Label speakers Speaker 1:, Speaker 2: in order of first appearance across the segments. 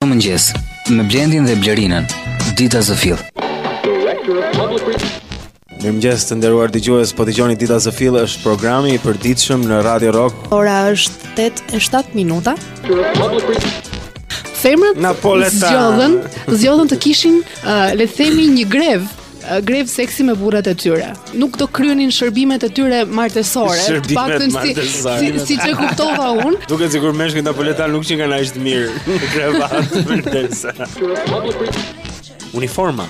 Speaker 1: Çdo mëngjes me Blendin dhe Blerinën, dita zë
Speaker 2: fill. Mirë mëngjes të nderuar dëgjues, po dëgjoni Dita zë fill është programi i përditshëm në Radio Rock.
Speaker 3: Ora është 8:07 minuta. Femrat zgjodhën, zgjodhën të kishin, uh, le të themi, një grevë Grevë seksi me burrat e tyre. Nuk do kryenin shërbimet e tyre martesore.
Speaker 2: Shërbimet
Speaker 3: të paktën
Speaker 2: martesore.
Speaker 3: si si siç kuptova unë.
Speaker 2: Duket sikur meshkujt napoletanë nuk qenkan aq të mirë në krevat përderisa. Uniforma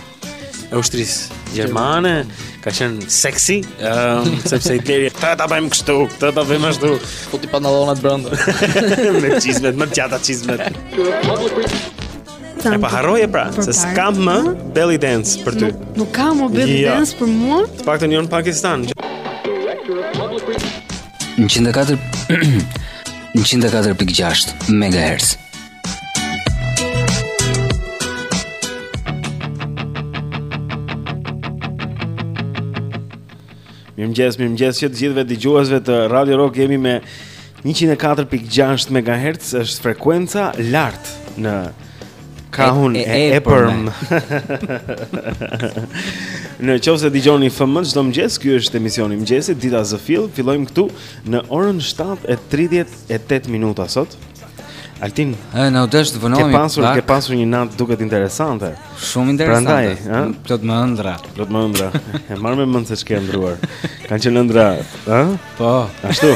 Speaker 2: e ushtrisë gjermane ka qenë seksi, um, sepse i teri ta ta bëjmë kështu, ta ta bëjmë ashtu.
Speaker 4: Po ti pantallonat brenda.
Speaker 2: me çizmet, me ato çizmet. E pa harroje pra, se s'kam më belly dance për ty.
Speaker 3: Nuk, nuk kam më belly
Speaker 2: ja.
Speaker 3: dance për mua?
Speaker 2: Të paktën jo në Pakistan.
Speaker 1: Në 104... në 104.6 MHz.
Speaker 2: Mirëmëngjes, mirëmëngjes që të gjithëve dëgjuesve të Radio Rock jemi me 104.6 MHz është frekuenca lart në kahun
Speaker 1: e,
Speaker 2: e,
Speaker 1: e
Speaker 2: përm. në qoftë se dëgjoni FM çdo mëngjes, ky është emisioni i mëngjesit, dita zë fill, fillojmë këtu në orën 7:38 minuta sot. Altin,
Speaker 1: e, na u desh të
Speaker 2: vonohemi.
Speaker 1: Ke
Speaker 2: pasur, ke pasur një natë duket interesante.
Speaker 1: Shumë interesante.
Speaker 2: Prandaj, ëh,
Speaker 1: plot me ëndrra.
Speaker 2: Plot me ëndrra. E marr me mend se ç'ke ëndërruar. Kanë qenë ëndrra, ëh?
Speaker 1: Po.
Speaker 2: Ashtu.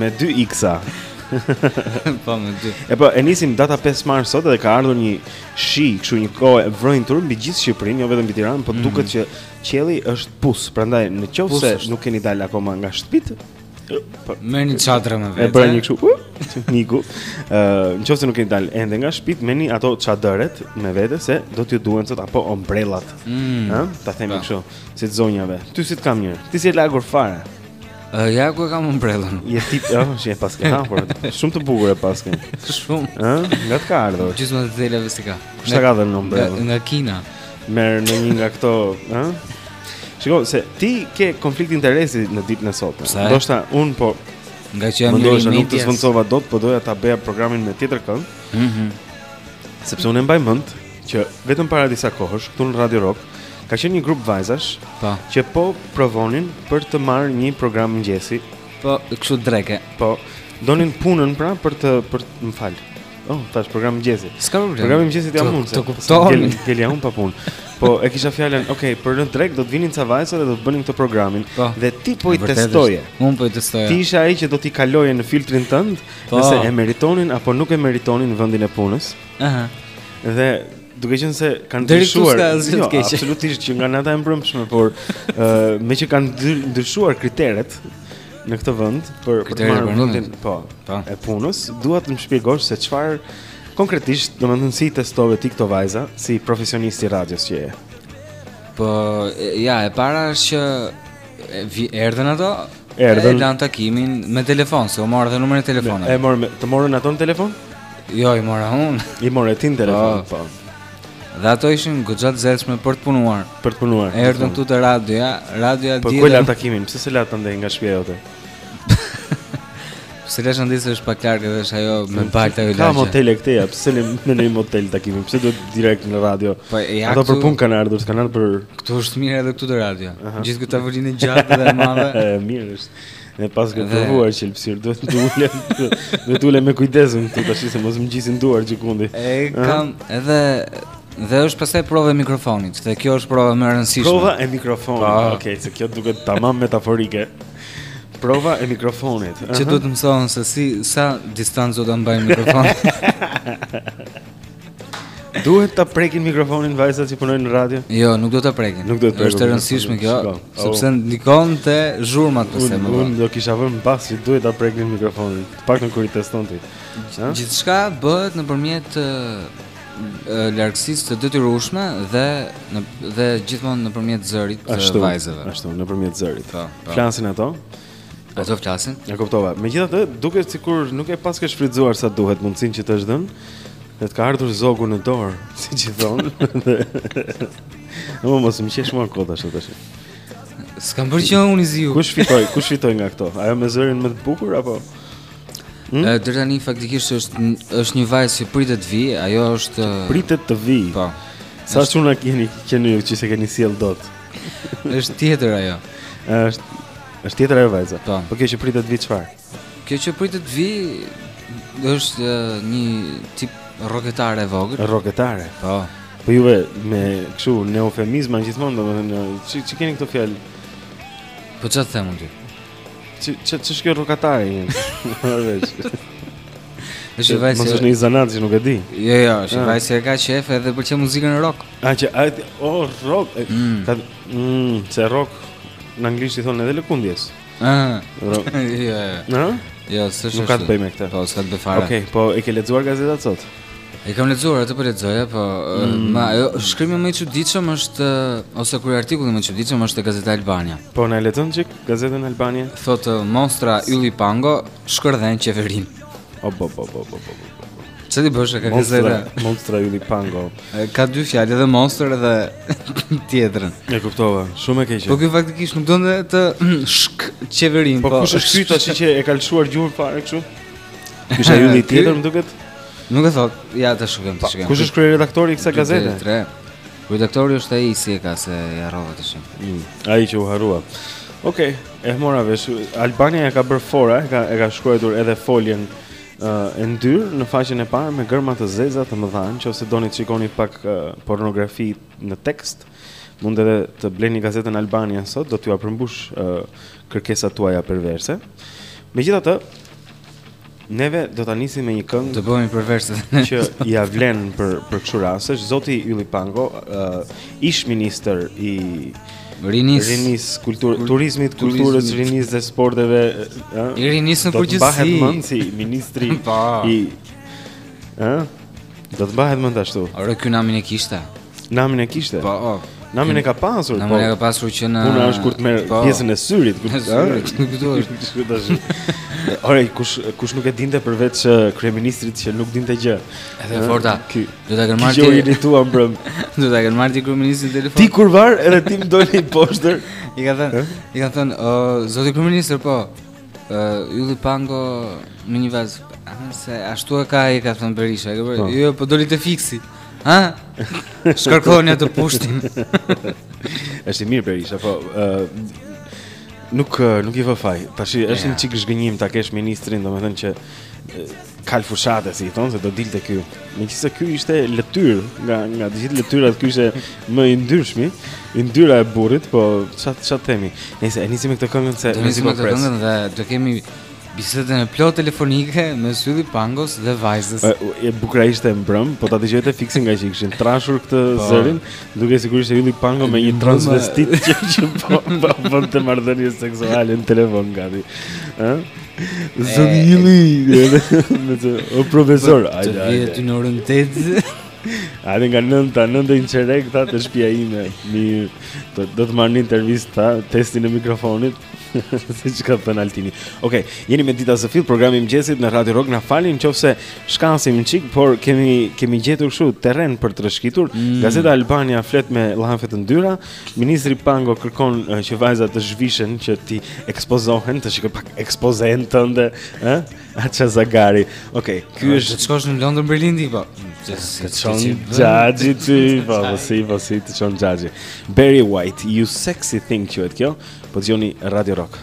Speaker 2: Me dy x-a.
Speaker 1: po me dy.
Speaker 2: E po, e nisim data 5 mars sot dhe ka ardhur një shi, kështu një kohë e vrenjtur mbi gjithë Shqipërinë, jo vetëm mbi Tiranën, por mm. duket që qielli është pus. Prandaj, në qoftë se nuk keni dalë akoma nga shtëpitë, Po,
Speaker 1: merrni çadra me vete.
Speaker 2: E bëra një kështu. Niku, ë, nëse nuk keni dalë ende nga shtëpitë, merrni ato çadrat me vete se do t'ju duhen sot apo ombrellat.
Speaker 1: Ëh,
Speaker 2: mm. ta themi
Speaker 1: po.
Speaker 2: kështu, si të zonjave. Ty si të kam mirë. Ti s'je lagur fare.
Speaker 1: Ë, ja ku e kam ombrellën.
Speaker 2: Je ti, ëh, oh, e paske hapur. Shumë të bukur e paske.
Speaker 1: Shumë.
Speaker 2: Ëh, nga të ka ardhur.
Speaker 1: Gjithmonë të zela vesti ka.
Speaker 2: Kush ta ka dhënë ombrellën?
Speaker 1: Nga Kina.
Speaker 2: Merrni një nga këto, ëh? Shiko, se ti ke konflikt interesi në ditën e sotme. Ndoshta, unë po...
Speaker 1: Nga që jam
Speaker 2: një
Speaker 1: rritjes...
Speaker 2: Nuk të sponsorova dot, po doja ta bëja programin me tjetër kënd.
Speaker 1: Mm -hmm.
Speaker 2: Sepse unë e mbaj mend që vetëm para disa kohësh, këtu në Radio Rock, ka qenë një grup vajzash pa.
Speaker 1: Po.
Speaker 2: që po provonin për të marrë një program mëngjesi.
Speaker 1: Po, kështu dreke.
Speaker 2: Po, donin punën pra për të për të më fal. Oh, tash program mëngjesi.
Speaker 1: S'ka problem.
Speaker 2: Program mëngjesi jam unë.
Speaker 1: Të kuptoj.
Speaker 2: Gel jam pa punë. Po e kisha fjalën, ok, për në drekë do të vinin ca vajza dhe do të bënin këtë programin
Speaker 1: po.
Speaker 2: dhe ti po i testoje.
Speaker 1: Unë po i testoja.
Speaker 2: Ti ishe ai që do t'i kaloje në filtrin tënd,
Speaker 1: po.
Speaker 2: nëse e meritonin apo nuk e meritonin vendin e punës.
Speaker 1: Aha.
Speaker 2: Dhe duke qenë se kanë ndryshuar
Speaker 1: asgjë
Speaker 2: jo,
Speaker 1: të keq.
Speaker 2: Absolutisht që nga nata e mbrëmshme, por ë uh, meqë kanë ndryshuar kriteret, në këtë vend për për të marrë vendin po,
Speaker 1: po
Speaker 2: e punës, dua të më shpjegosh se çfarë konkretisht, domethënë si testove ti këto vajza si profesionist i radios që je.
Speaker 1: Po ja, e para është që erdhën ato
Speaker 2: Erdhën
Speaker 1: në takimin me telefon, se u morën dhe numrin e telefonit.
Speaker 2: E morën, të morën ato në telefon?
Speaker 1: Jo, i mora unë.
Speaker 2: I more ti në telefon, po. po.
Speaker 1: Dhe ato ishin goxha të zellshme për të punuar.
Speaker 2: Për të punuar.
Speaker 1: Erdhën këtu te radioja, radioja
Speaker 2: dihet.
Speaker 1: Po
Speaker 2: ku e
Speaker 1: le
Speaker 2: takimin, pse s'e le andej nga shtëpia jote?
Speaker 1: Se lesh në disë është pak largë dhe është ajo me balta
Speaker 2: e
Speaker 1: lagje Ka
Speaker 2: motele këtej, pse në, në një motel takimi, pse duhet direkt në radio pa,
Speaker 1: po, e
Speaker 2: Ato
Speaker 1: këtu, për
Speaker 2: punë kanë ardhur, s'kanë ardhur për...
Speaker 1: Këtu është mirë edhe këtu te radio Gjithë këtë tavolinë të gjatë dhe e madhe
Speaker 2: E mirë është Ne pas ke provuar që lëpsir duhet të ulem. Duhet të ulem me kujdes unë këtu tash se mos më ngjisin duart gjikundi.
Speaker 1: E kam edhe dhe është pastaj prova e mikrofonit, dhe kjo është prova më e rëndësishme.
Speaker 2: Prova e mikrofonit.
Speaker 1: Po.
Speaker 2: Okej, okay, se kjo duket tamam metaforike. Prova e mikrofonit.
Speaker 1: Që duhet të mësojnë se si sa distancë do ta mbajnë mikrofonin.
Speaker 2: Duhet ta prekin mikrofonin vajzat që punojnë në radio?
Speaker 1: Jo, nuk do ta prekin.
Speaker 2: Nuk do të prekin.
Speaker 1: Është e rëndësishme kjo, sepse ndikon te zhurmat
Speaker 2: të
Speaker 1: semë.
Speaker 2: Unë do kisha vënë bast që duhet ta prekin mikrofonin, të paktën kur i teston ti.
Speaker 1: Gjithçka bëhet nëpërmjet largësisë të detyrueshme dhe në dhe gjithmonë nëpërmjet zërit të vajzave.
Speaker 2: Ashtu, nëpërmjet zërit.
Speaker 1: Po, po.
Speaker 2: Flasin ato.
Speaker 1: Ato flasin.
Speaker 2: E kuptova. Megjithatë, duket sikur nuk e paske shfrytzuar sa duhet mundësinë që të është dhënë. Dhe të ka ardhur zogu në dorë, siç thonë. Në më mos më qesh më në kodë ashtë të shi.
Speaker 1: S'kam bërë që unë i ziu.
Speaker 2: Kush fitoi, kush fitoi nga këto? Ajo me zërin më të bukur, apo?
Speaker 1: Hmm? Deri tani, faktikisht, është, është një vajzë që pritet të vijë, ajo është...
Speaker 2: Pritet të vijë?
Speaker 1: Po.
Speaker 2: Sa shumë në keni, keni, që s'e keni sjellë dot?
Speaker 1: Është tjetër ajo.
Speaker 2: Është është tjetër ajo vajza.
Speaker 1: Po,
Speaker 2: po kjo që pritet të vijë çfarë?
Speaker 1: Kjo që pritet të vijë është një tip roketare e vogël.
Speaker 2: Roketare.
Speaker 1: Po.
Speaker 2: Po juve me kështu me eufemizma gjithmonë, domethënë, ç'i ç'i keni këto fjalë?
Speaker 1: Po çfarë them unë?
Speaker 2: Ç'ë ç'ë ç'është kjo roketare jeni?
Speaker 1: Është vajzë.
Speaker 2: Mos është një zanat që nuk e di.
Speaker 1: Jo, jo, është vajzë që ka qejf edhe për çë muzikën rock.
Speaker 2: A që a ti o oh, rock, e,
Speaker 1: mm.
Speaker 2: ka mm, se rock në anglisht i thonë edhe lëkundjes.
Speaker 1: Ah.
Speaker 2: Rock.
Speaker 1: Jo.
Speaker 2: Na?
Speaker 1: Jo, s'është.
Speaker 2: Nuk ka të bëjë me këtë.
Speaker 1: Po, s'ka të bëjë fare.
Speaker 2: Okej, okay, po e ke lexuar gazetat sot?
Speaker 1: E kam lexuar atë po lexoja, po mm. ajo, shkrimi më i çuditshëm është ose artikulli më i çuditshëm është te Gazeta Albania.
Speaker 2: Po na lexon çik Gazetën Albania?
Speaker 1: Thot monstra Ylli Pango shkërdhen qeverinë.
Speaker 2: O bo bo bo bo bo.
Speaker 1: Çfarë
Speaker 2: bëka
Speaker 1: gazeta?
Speaker 2: Monstra Ylli Pango.
Speaker 1: Ka dy fjalë, edhe monster edhe tjetrën.
Speaker 2: E kuptova. Shumë e keqe.
Speaker 1: Po ky faktikisht nuk donte të shk qeverinë,
Speaker 2: po.
Speaker 1: Po
Speaker 2: kush është ky tash që e ka lëshuar gjuhën fare kështu? Ky është Ylli tjetër, më duket.
Speaker 1: Nuk e thot. Ja ta shikojmë, ta shikojmë.
Speaker 2: Kush është kryeredaktori i kësaj gazete?
Speaker 1: Kryeredaktori është ai si e ka se e harrova, të shohim.
Speaker 2: Mm, ai që u harrua. Okej, okay, e mora vesh. Albania e ka bërë fora, e ka e ka shkruar edhe foljen e ndyrë në faqen e parë me gërma të zeza të mëdha, në qoftë se doni të shikoni pak pornografi në tekst, mund edhe të bleni gazetën Albania sot, do t'jua përmbush kërkesat tuaja perverse. Megjithatë, neve do ta nisim me një këngë.
Speaker 1: Do bëhemi perverse
Speaker 2: që ia vlen për për kështu rastesh, Zoti Ylli Pango, ish ministër i
Speaker 1: rinisë,
Speaker 2: rinisë, kulturë, turizmit, kulturës, rinisë dhe sporteve, ë?
Speaker 1: I rinisë në përgjithësi.
Speaker 2: Do të mbahet mend si ministri
Speaker 1: po.
Speaker 2: i ë? Do të mbahet mend ashtu.
Speaker 1: Ore ky namin e kishte.
Speaker 2: Namin e kishte.
Speaker 1: Po. Oh.
Speaker 2: Namin e ka pasur, po.
Speaker 1: Namin e ka pasur që në
Speaker 2: Puna është kur të merr plesën e syrit, kur
Speaker 1: të ë? Nuk
Speaker 2: kujtohesh. Ore kush kush nuk e dinte përveç kryeministrit që nuk dinte gjë.
Speaker 1: Edhe Forta.
Speaker 2: Ky
Speaker 1: Do ta kenë marrë.
Speaker 2: Jo
Speaker 1: e
Speaker 2: imituam mbrëmë.
Speaker 1: Do ta kenë marrë kryeministrin në telefon.
Speaker 2: Ky kurvar edhe ky më doli i poshtër.
Speaker 1: I ka thënë, i ka thënë, o zoti kryeministër po. Ë Ylli Pango me një vajzë. Se ashtu e ka i ka thënë Berisha, e
Speaker 2: po.
Speaker 1: Jo, po doli te Fiksi. Ha? Shkarkoni atë pushtin.
Speaker 2: Është i mirë Berisha, po ë nuk nuk i vë faj. Tash është një çik zhgënjim ta kesh ministrin, domethënë që kalë fushate si i thon se do dilte ky. Megjithëse ky ishte lëtyrë nga nga të gjithë lëtyrat ky ishte më i ndyrshmi, i ndyra e burrit, po ça ça themi. Nejse, e nisim me këtë këngën se
Speaker 1: ne nisim me këtë këngën dhe do kemi bisedën e plotë telefonike mes Ylli Pangos dhe vajzës.
Speaker 2: Po, e bukura ishte mbrëmë, po ta dëgjoje te Fiksi ngaqë kishin trashur këtë zërin, dukej sikur ishte Ylli Pango me një transvestit që që po, po, bënte marrëdhënie seksuale në telefon gati. Ëh? Zoti Ylli më tha o profesor,
Speaker 1: po,
Speaker 2: ajde.
Speaker 1: Të
Speaker 2: vjen
Speaker 1: ti në orën 8.
Speaker 2: Ajde nga 9 te 9 e një çerek te te shpia ime. Më do do të marr intervistë ta testin e mikrofonit. Se që ka të thënë altini Ok, jeni me Dita Zë Fill, programi i mëngjesit në Radio Rock Na falni qoftë se shkasim një çik Por kemi, kemi gjetur shumë terren për të rëshkitur
Speaker 1: mm.
Speaker 2: Gazeta Albania flet me lanë fetën dyra Ministri Pango kërkon uh, që vajzat të zhvishen që t'i ekspozohen, të shikoj pak ekspozen tënde, ë? Ah ça zagari. Okej, okay, ky është
Speaker 1: të shkosh në Londër Berlin ti po.
Speaker 2: Të çon xhaxhi ti, po, po si, po si të çon xhaxhi. Barry White, you sexy thing quhet kjo. Po dëgjoni Radio Rock.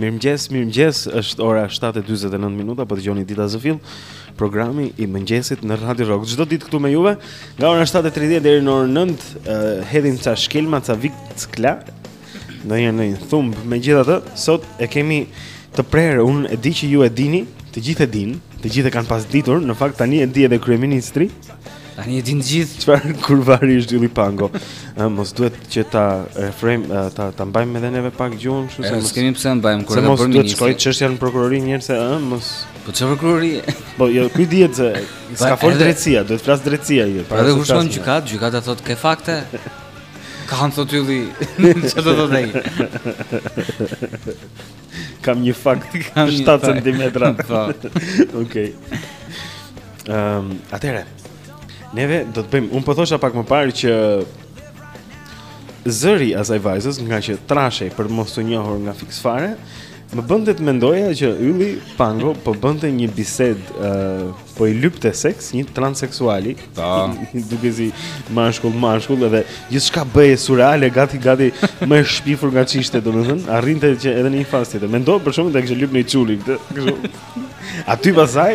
Speaker 2: Mirëmëngjes, mirëmëngjes. Është ora 7:49 minuta, po dëgjoni Dita Zë Fill, programi i mëngjesit në Radio Rock. Çdo ditë këtu me juve, nga ora 7:30 deri në orën 9, uh, hedhim ca shkelma, ca vickla. Në një në një thumb, megjithatë, sot e kemi të prerë, unë e di që ju e dini, të gjithë e dinë, të gjithë e kanë pas ditur, në fakt tani e di edhe kryeministri.
Speaker 1: Tani e dinë të gjithë.
Speaker 2: Çfarë kurvari është Ylli Pango? Ë mos duhet që ta refrem ta ta mbajmë edhe neve pak gjuhën, kështu se mos
Speaker 1: kemi pse ta mbajmë kur
Speaker 2: e
Speaker 1: ka
Speaker 2: bërë
Speaker 1: ministri.
Speaker 2: Mos duhet
Speaker 1: shkojë
Speaker 2: çështja në prokurori një herë se ë mos
Speaker 1: Po çfarë prokurori?
Speaker 2: Po jo, ky dihet se s'ka fol drejtësia, duhet flasë drejtësia jo.
Speaker 1: Pra edhe kur shkon në gjykatë, gjykata thotë ke fakte. Kam thotë Ylli. Çfarë do të thotë ai?
Speaker 2: Kam një fakt 7 cm.
Speaker 1: Po.
Speaker 2: Okej. Ehm, atëre. Neve do të bëjmë, unë po thosha pak më parë që zëri i asaj vajzës ngaqë trashej për mos t'u njohur nga Fiks Fare, më bënte të mendoja që Ylli Pango po bënte një bisedë uh, Po i lypte seks një transseksuali,
Speaker 1: t'u
Speaker 2: dukte si mashkull mashkull edhe gjithçka bëhej surreale gati gati më e shpifur nga ç'ishte domethën, arrinte që edhe në një fazë tjetër. Mendo për shembull t'ia kishte lyp një çuni këtë, kështu. Aty pastaj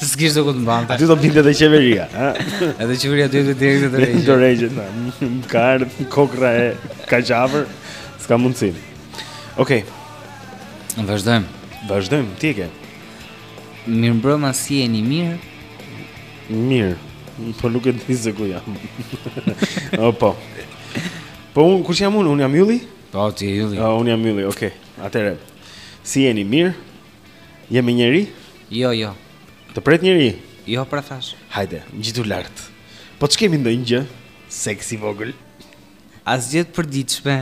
Speaker 1: s'kishte ku të mbante.
Speaker 2: Aty do binte edhe qeveria, ha.
Speaker 1: Edhe qeveria duhet të direkte të rregjë.
Speaker 2: Të rregjë, na. Ka ardhur kokrra e kaq afër. S'ka mundësi. Okej. Okay.
Speaker 1: Vazhdojmë.
Speaker 2: Vazhdojmë, ti e ke.
Speaker 1: Mirëmbrëma, si jeni mirë?
Speaker 2: Mirë. Po nuk e di se ku jam. O po. Po unë kush jam unë? Unë jam Ylli?
Speaker 1: Po ti je
Speaker 2: Ylli. Unë jam Ylli, okay. Atëre. Si jeni mirë? Je me njeri?
Speaker 1: Jo, jo.
Speaker 2: Të pret njeri?
Speaker 1: Jo, pra thashë.
Speaker 2: Hajde, ngjitu lart. Po ç'kemi ndonjë gjë? Seksi vogël.
Speaker 1: Asgjë të përditshme.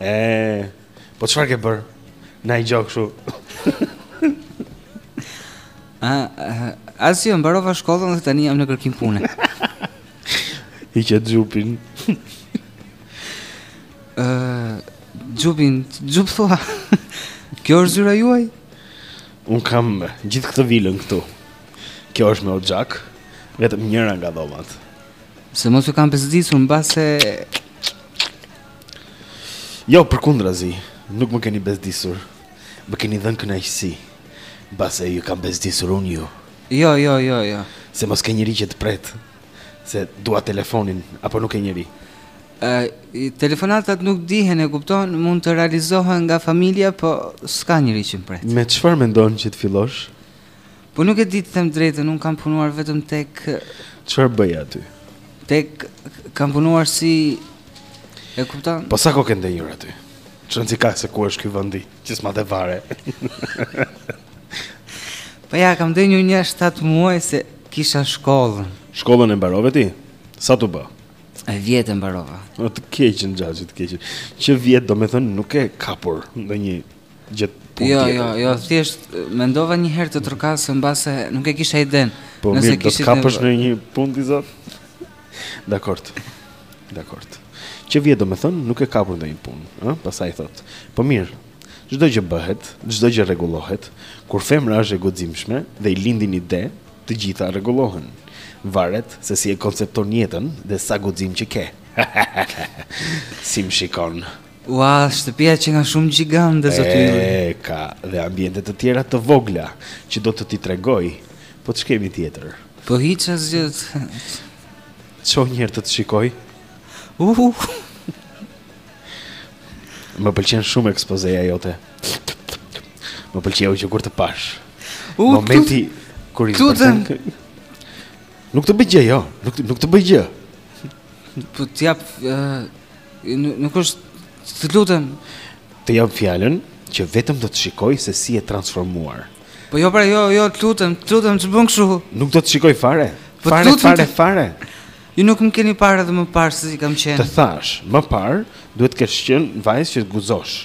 Speaker 2: E, po çfarë ke bërë? Na ja kështu.
Speaker 1: A, asgjë, mbarova shkollën dhe tani jam në kërkim pune.
Speaker 2: Hiqe xhupin.
Speaker 1: Ë, xhupin, xhup thua. Kjo është zyra juaj?
Speaker 2: Unë kam gjithë këtë vilën këtu. Kjo është me oxhak, vetëm njëra nga dhomat.
Speaker 1: Se mos ju kam bezdisur mbase
Speaker 2: Jo, përkundrazi, nuk më keni bezdisur. Më keni dhënë kënaqësi. Mbase ju kam bezdisur unë ju.
Speaker 1: Jo, jo, jo, jo.
Speaker 2: Se mos ke njeri që të pret. Se dua telefonin, apo nuk ke
Speaker 1: njeri? Uh, telefonatat nuk dihen e kupton, mund të realizohen nga familja, po s'ka njeri që më pret.
Speaker 2: Me çfarë mendon që të fillosh?
Speaker 1: Po nuk e di të them të drejtën, unë kam punuar vetëm tek
Speaker 2: Çfarë bëje aty?
Speaker 1: Tek kam punuar si E kupton?
Speaker 2: Po sa kohë ke ndenjur aty? Ç'rëndësi ka se ku është ky vendi, që s'ma the fare.
Speaker 1: po ja, kam ndenjur një 7 muaj se kisha shkollën.
Speaker 2: Shkollën e mbarove ti? Sa të bë?
Speaker 1: Vjet e mbarova.
Speaker 2: O të keqën, xhaxhi, të keqën. Që vjet, domethënë, nuk ke kapur ndonjë gjithë punë
Speaker 1: jo,
Speaker 2: tjetër.
Speaker 1: Jo, jo, jo, thjesht mendova një herë të trokas mbase, nuk e kisha idenë.
Speaker 2: Po
Speaker 1: nejse
Speaker 2: mirë, do të kapësh ndonjë punë ti sot. Dakord. Dakord. Që vjet domethënë, nuk ke kapur ndonjë punë, ë? Pastaj thotë. Po mirë. Çdo gjë bëhet, çdo gjë rregullohet. Kur femra është e guximshme dhe i lindin ide, të gjitha rregullohen. Varet se si e koncepton jetën dhe sa guxim që ke. si më shikon.
Speaker 1: Ua, shtëpia qenka shumë gjigante dhe zotë ylli.
Speaker 2: E, ka dhe ambiente të tjera të vogla, që do të t'i tregoj, po ç'kemi tjetër.
Speaker 1: Po hiç asgjë.
Speaker 2: Çohu një herë të të shikoj?
Speaker 1: Uhu.
Speaker 2: Më pëlqen shumë ekspozeja jote. Më pëlqeu që kur të pashë.
Speaker 1: U,
Speaker 2: Momenti kur i përsen. Nuk të bëj gjë, jo. Nuk nuk të bëj gjë.
Speaker 1: Po t'jap Nuk është, të lutem.
Speaker 2: Të jap fjalën që vetëm do të shikoj se si je transformuar.
Speaker 1: Po jo pra, jo, jo, të lutem, të lutem të bëni kështu.
Speaker 2: Nuk do të shikoj fare.
Speaker 1: Po
Speaker 2: fare,
Speaker 1: lutem,
Speaker 2: fare, fare.
Speaker 1: Ju nuk më keni parë edhe më parë se si kam qenë.
Speaker 2: Të thashë, më parë duhet të kesh qenë vajzë që guxosh.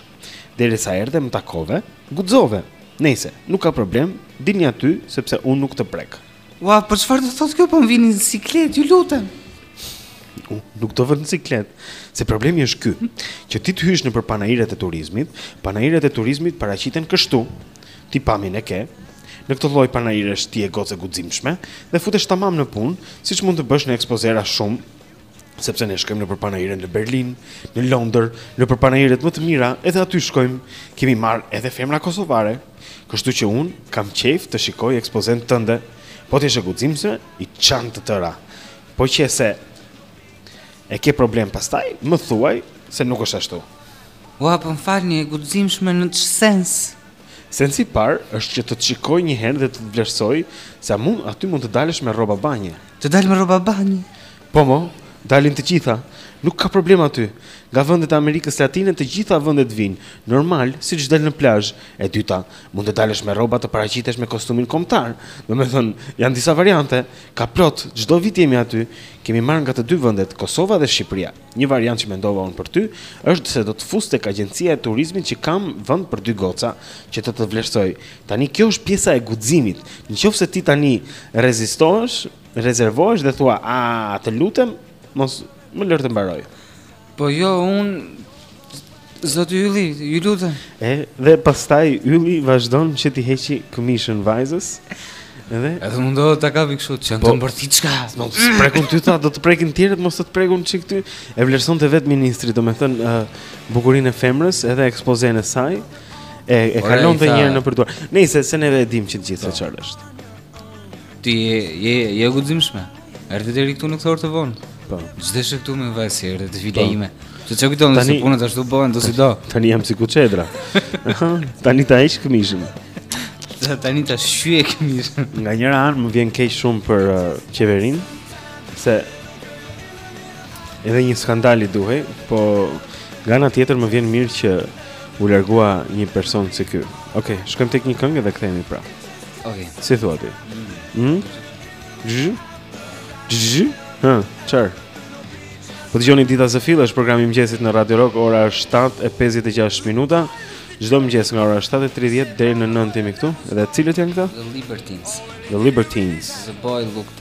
Speaker 2: Derisa erdhe më takove, guxove. Nejse nuk ka problem, dilni aty sepse unë nuk të prek.
Speaker 1: Ua, por çfarë do thotë kjo po më vini në siklet, ju lutem.
Speaker 2: Nuk do vë në siklet, se problemi është ky, që ti të hysh nëpër panairet e turizmit, panairet e turizmit paraqiten kështu. Ti pamjen e ke, në këtë lloj panairesh ti je gocë e guximshme dhe futesh tamam në punë, siç mund të bësh në ekspozera shumë sepse ne shkojmë nëpër panaire në Berlin, në Londër, nëpër panairet më të mira, edhe aty shkojmë, kemi marrë edhe femra kosovare. Kështu që unë kam qejf të shikoj ekspozen tënde. Po ti je guximse, i çan të tëra. Po qe se e ke problem pastaj, më thuaj se nuk është ashtu.
Speaker 1: Ua, po më falni, e guximshme në ç'sens? sens?
Speaker 2: Sensi i parë është që të të shikoj një herë dhe të të vlerësoj, se a mund aty mund të dalësh me rroba banje.
Speaker 1: Të dal me rroba banje?
Speaker 2: Po mo, dalin të gjitha. Nuk ka problem aty. Nga vendet e Amerikës Latine të gjitha vendet vijnë, normal, siç del në plazh. E dyta, mund të dalësh me rroba të paraqitesh me kostumin kombëtar. Domethënë, janë disa variante. Ka plot, çdo vit jemi aty. Kemi marrë nga të dy vendet, Kosova dhe Shqipëria. Një variant që mendova unë për ty është se do të fus tek agjencia e turizmit që kam vend për dy goca që të të vlerësoj. Tani kjo është pjesa e guximit. Në qoftë se ti tani rezistohesh, rezervohesh dhe thua, "A, të lutem, mos më lër të mbaroj."
Speaker 1: Po jo, unë Zoti Ylli, ju lutem.
Speaker 2: E dhe pastaj Ylli vazhdon që t'i heqi këmishën vajzës. Edhe
Speaker 1: edhe mundohet ta kapi kështu, që
Speaker 2: po,
Speaker 1: të mbërti çka.
Speaker 2: Po të prekën ty tha, do të prekin të tjerët, mos të prekin çik ty. E vlerësonte vetë ministri, domethënë uh, bukurinë e femrës, edhe ekspozen e saj. E e kalon të njërin në përdor. Nejse, se ne e dimë që të gjithë po. çfarë është.
Speaker 1: Ti je je je guximshme. Erdhi deri këtu në këtë orë të vonë.
Speaker 2: Po.
Speaker 1: Ç'deshe këtu me vajzë si erdhi të file
Speaker 2: po.
Speaker 1: ime. Se çka kujton se punët ashtu bëhen do si do.
Speaker 2: Tani jam si kuçedra. tani ta heq këmishën.
Speaker 1: Sa tani ta shqyej këmishën.
Speaker 2: Nga njëra anë më vjen keq shumë për uh, qeverinë se edhe një skandal i duhej, po nga ana tjetër më vjen mirë që u largua një person si ky. Okej, okay, shkojmë tek një këngë dhe kthehemi prapë.
Speaker 1: Okej.
Speaker 2: Si thua ti? Hm? Zh. Zh. Hë, çar. Po dëgjoni Dita zë fill, është programi i mëngjesit në Radio Rock, ora është 7:56 minuta. Çdo mëngjes nga ora 7:30 deri në 9 jemi këtu. Dhe cilët janë këta?
Speaker 1: The Libertines.
Speaker 2: The Libertines.
Speaker 1: The boy looked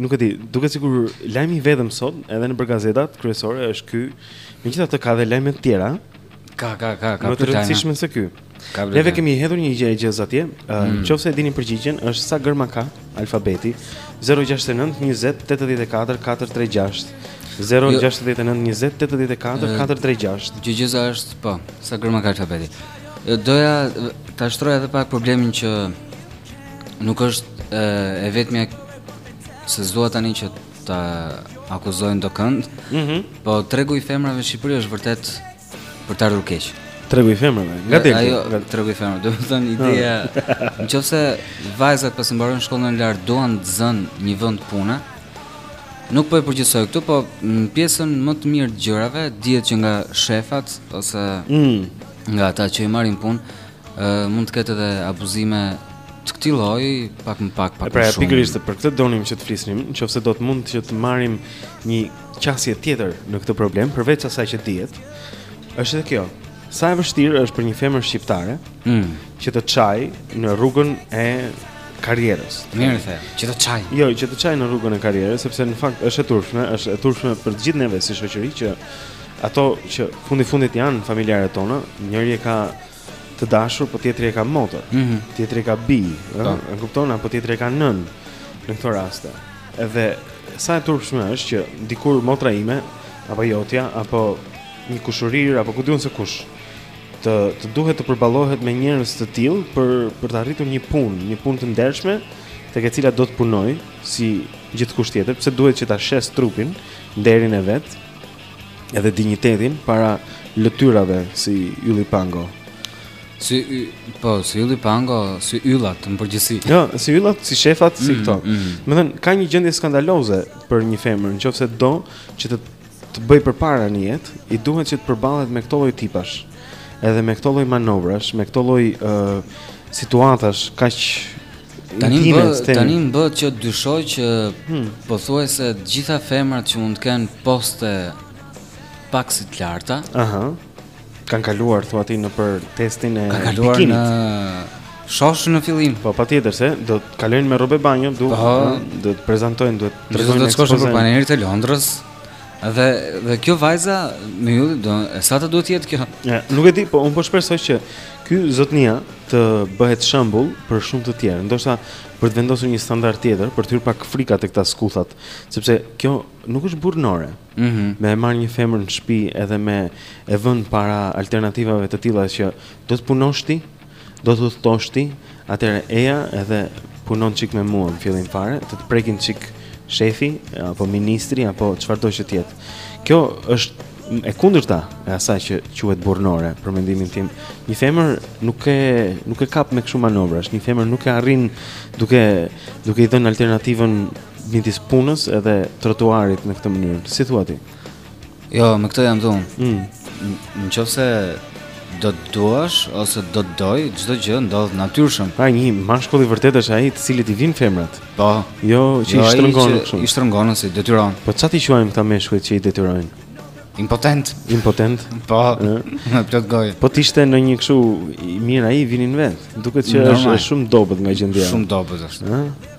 Speaker 2: Nuk e di, duket sikur lajmi i vetëm sot edhe në gazetat kryesore është ky. Megjithatë ka edhe lajme të tjera.
Speaker 1: Ka, ka, ka, ka.
Speaker 2: Më të rëndësishme se ky. Neve kemi hedhur një gjëegjëzë atje.
Speaker 1: Mm.
Speaker 2: Nëse e dini përgjigjen, është sa gërma ka alfabeti? 069 20 84 436. 069 20 84 436.
Speaker 1: Gjëegjëza është po, sa gërma ka alfabeti. Doja ta shtroja edhe pak problemin që Nuk është e vetmja se s'dua tani që ta akuzojnë dokënd. Mm
Speaker 2: -hmm.
Speaker 1: Po tregu i femrave në Shqipëri është vërtet për të ardhur keq.
Speaker 2: Tregu i femrave. Nga ti?
Speaker 1: Ajo
Speaker 2: nga...
Speaker 1: tregu i femrave. Domethënë ideja, në qoftë se vajzat pasi mbarojnë shkollën e lartë duan të zënë një vend pune, Nuk po e përgjithësoj këtu, po në pjesën më të mirë të gjërave dihet që nga shefat ose
Speaker 2: mm.
Speaker 1: nga ata që i marrin punë, mund të ketë edhe abuzime të këtij lloji, pak më pak, pak
Speaker 2: pra,
Speaker 1: më shumë.
Speaker 2: Pra, pikërisht për këtë donim që të flisnim, në qoftë se do të mund që të marrim një qasje tjetër në këtë problem, përveç asaj që dihet, është edhe kjo. Sa e vështirë është për një femër shqiptare
Speaker 1: mm.
Speaker 2: që të çajë në rrugën e karrierës.
Speaker 1: Mirë the, që të çajë.
Speaker 2: Jo, që të çajë në rrugën e karrierës, sepse në fakt është e turpshme, është e turpshme për të gjithë neve si shoqëri që ato që në fund të fundit janë familjaret tona, njëri e ka të dashur, po tjetri e ka motër.
Speaker 1: Mm -hmm.
Speaker 2: Tjetri e ka bijë, ëh,
Speaker 1: po.
Speaker 2: e kupton, apo tjetri e ka nënë në këto raste. Edhe sa e turpshme është që dikur motra ime apo jotja apo një kushërirë apo ku di unë se kush të të duhet të përballohet me njerëz të tillë për për të arritur një punë, një punë të ndershme tek e cila do të punojë si gjithkush tjetër, pse duhet që ta shesë trupin, nderin e vet, edhe dinjitetin para lëtyrave si Ylli Pango.
Speaker 1: Si y, po, si Ylli Pango, si Yllat në përgjithësi.
Speaker 2: Jo, si Yllat, si shefat, si
Speaker 1: mm,
Speaker 2: këto.
Speaker 1: Mm,
Speaker 2: mm. Domethënë, ka një gjendje skandaloze për një femër, në qoftë se do që të, të bëjë përpara në jetë, i duhet që të përballet me këto lloj tipash, edhe me këto lloj manovrash, me këto lloj uh, situatash, kaq
Speaker 1: Tani më
Speaker 2: bëhet,
Speaker 1: tani më bëhet që dyshoj që
Speaker 2: hmm.
Speaker 1: pothuajse të gjitha femrat që mund të kenë poste paksi të larta.
Speaker 2: Aha. Kanë kaluar thua ti nëpër testin e
Speaker 1: bikinit. Kanë kaluar
Speaker 2: bikinit.
Speaker 1: në shoshë në fillim.
Speaker 2: Po patjetër se do të kalojnë me rrobe banjo, do
Speaker 1: po,
Speaker 2: do të prezantojnë, do të tregojnë.
Speaker 1: Do të shkosh
Speaker 2: në
Speaker 1: panairit e Londrës. Dhe dhe kjo vajza me ju do sa të duhet të jetë kjo.
Speaker 2: Ja, nuk e di, po unë po shpresoj që ky zotnia të bëhet shembull për shumë të tjerë. Ndoshta për të vendosur një standard tjetër, për të hyrë pak frika te këta skuthat, sepse kjo nuk është burrnore.
Speaker 1: Mhm.
Speaker 2: Mm me e marrë një femër në shtëpi edhe me e vënë para alternativave të tilla që do të punosh ti, Do të udhëtosh ti, atëherë eja edhe puno një çik me mua në fillim fare, të të preki një çik shefi apo ministri apo çfarëdo që të jetë. Kjo është e kundërta e asaj që quhet burrnore për mendimin tim. Një femër nuk e nuk e kap me kështu manovrash, një femër nuk e arrin duke duke i dhënë alternativën midis punës edhe trotuarit në këtë mënyrë. Si thua ti?
Speaker 1: Jo, me këtë jam dhunë.
Speaker 2: Mm.
Speaker 1: Në qoftë se do të duash, ose do të doj, çdo gjë ndodh natyrshëm.
Speaker 2: Pra, një mashkull i vërtetë është ai të cilit i vijnë femrat.
Speaker 1: Po.
Speaker 2: Jo, që
Speaker 1: jo,
Speaker 2: i shtrëngon kështu.
Speaker 1: I shtrëngon ose i detyron.
Speaker 2: Po, çfarë i quajmë këta meshkuj që i detyrojnë?
Speaker 1: Impotent.
Speaker 2: Impotent.
Speaker 1: Po. Me plot gojë.
Speaker 2: Po të ishte në një kështu i mirë ai vinin vetë. Duket që është shumë dobët nga gjendja.
Speaker 1: Shumë dobët është.
Speaker 2: Ëh.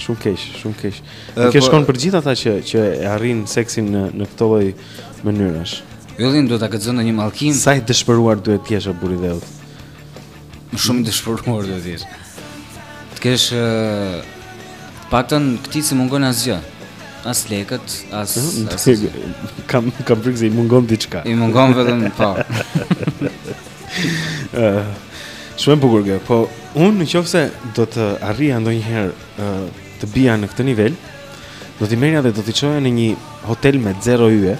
Speaker 2: Shumë keq, shumë keq. Nuk e
Speaker 1: po-
Speaker 2: shkon për gjithë ata që që e arrin seksin në në këto lloj mënyrash.
Speaker 1: Yllin duhet ta gëzon në një mallkim.
Speaker 2: Sa i dëshpëruar duhet të jesh burri i dheut.
Speaker 1: Shumë i dëshpëruar duhet të jesh. Të kesh paktën këtij s'i mungon asgjë. As lekët, as mhm,
Speaker 2: kam kam frikë se i mungon diçka.
Speaker 1: I mungon vetëm po.
Speaker 2: uh, Shumë e bukur kjo, po unë në qoftë se do të arrija ndonjëherë uh, të bija në këtë nivel Do t'i merrja dhe do t'i çoja në një hotel me zero yje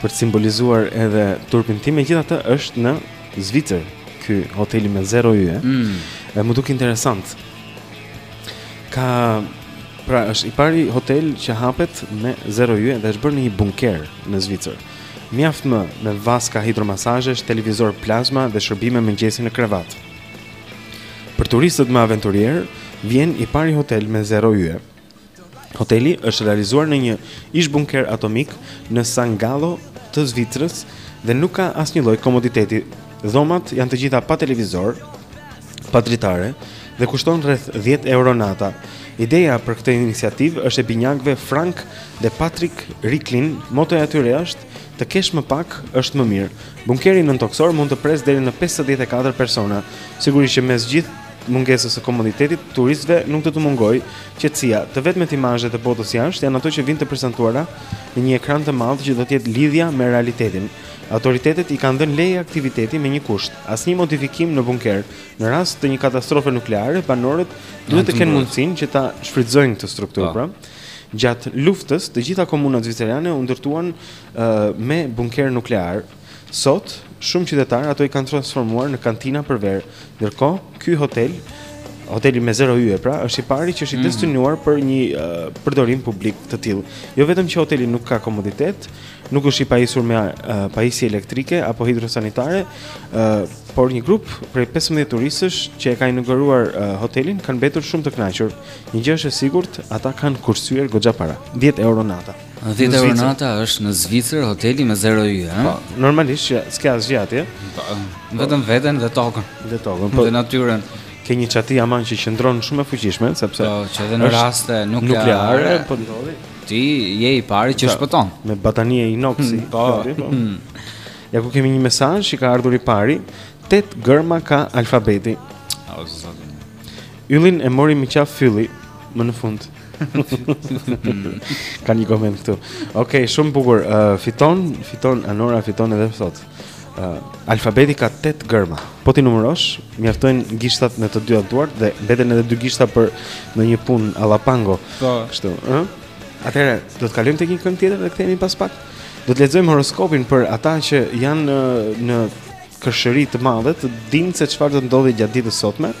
Speaker 2: Për të simbolizuar edhe turpin tim Megjithatë është në Zvicër Ky hoteli me zero yje
Speaker 1: mm.
Speaker 2: E më duk interesant Ka... Pra është i pari hotel që hapet me zero yje dhe është bërë një bunker në Zvicër Mjaft më me vaska hidromasazhesh, televizor plazma dhe shërbime mëngjesi në krevat. Për turistët më aventurierë vjen i pari hotel me zero yje. Hoteli është realizuar në një ish bunker atomik në San Gallo të Zvicrës dhe nuk ka asnjë lloj komoditeti. Dhomat janë të gjitha pa televizor, pa dritare dhe kushton rreth 10 euro nata. Ideja për këtë iniciativë është e binjakëve Frank dhe Patrick Riklin. Motoja e tyre është të kesh më pak është më mirë. Bunkeri nëntokësor mund të presë deri në 54 persona. Sigurisht që mes gjithë mungesës së komoditetit, turistëve nuk do t'u mungojë qetësia. Të vetmet imazhe të botës jashtë janë ato që vijnë të prezantuara në një ekran të madh që do të jetë lidhja me realitetin. Autoritetet i kanë dhënë leje aktiviteti me një kusht, asnjë modifikim në bunker. Në rast të një katastrofe nukleare, banorët duhet të kenë mundësinë që ta shfrytëzojnë këtë strukturë,
Speaker 1: po.
Speaker 2: pra. Gjatë luftës, të gjitha komunat zvicerane u ndërtuan me bunkerë nuklearë. Sot, shumë qytetarë ato i kanë transformuar në kantina për verë. Ndërkohë, ky hotel, hoteli me zero yje, pra, është i pari që është i mhm. destinuar për një përdorim publik të tillë. Jo vetëm që hoteli nuk ka komoditet, nuk është i pajisur me pajisje elektrike apo hidrosanitare, por një grup prej 15 turistësh që e kanë inauguruar hotelin kanë mbetur shumë të kënaqur. Një gjë është e sigurt, ata kanë kursyer goxha para, 10 euro nata.
Speaker 1: 10 euro nata është në Zvicër hoteli me 0 yje, ëh?
Speaker 2: Po, normalisht që s'ka asgjë atje.
Speaker 1: Po, vetëm veten dhe tokën.
Speaker 2: Dhe tokën, po.
Speaker 1: Dhe natyrën
Speaker 2: ke një çati aman që qëndron shumë e fuqishme sepse
Speaker 1: po, që edhe në raste
Speaker 2: nukleare,
Speaker 1: nukleare
Speaker 2: po ndodhi
Speaker 1: Ti je i pari që shpëton.
Speaker 2: Me batanie inoxi, hmm,
Speaker 1: po.
Speaker 2: Fjori, po. Hmm. Ja ku kemi një mesazh që ka ardhur i pari. Tetë gërma ka alfabeti.
Speaker 1: O zot.
Speaker 2: Yllin e mori më qafë Ylli më në fund. ka një koment këtu. Okej, okay, shumë bukur. Uh, fiton, fiton Anora, fiton edhe sot. Alfabeti ka 8 gërma. Po t'i numërosh, mjaftojnë gishtat në të dyja duart dhe mbeten edhe dy gishta për ndonjë punë alla Pango.
Speaker 1: Po.
Speaker 2: Kështu, ë? Atëherë do të kalojmë tek një këngë tjetër dhe kthehemi pas pak. Do të lexojmë horoskopin për ata që janë në, në kërshëri të madhe, të dinë se çfarë do të ndodhi gjatë ditës sotme.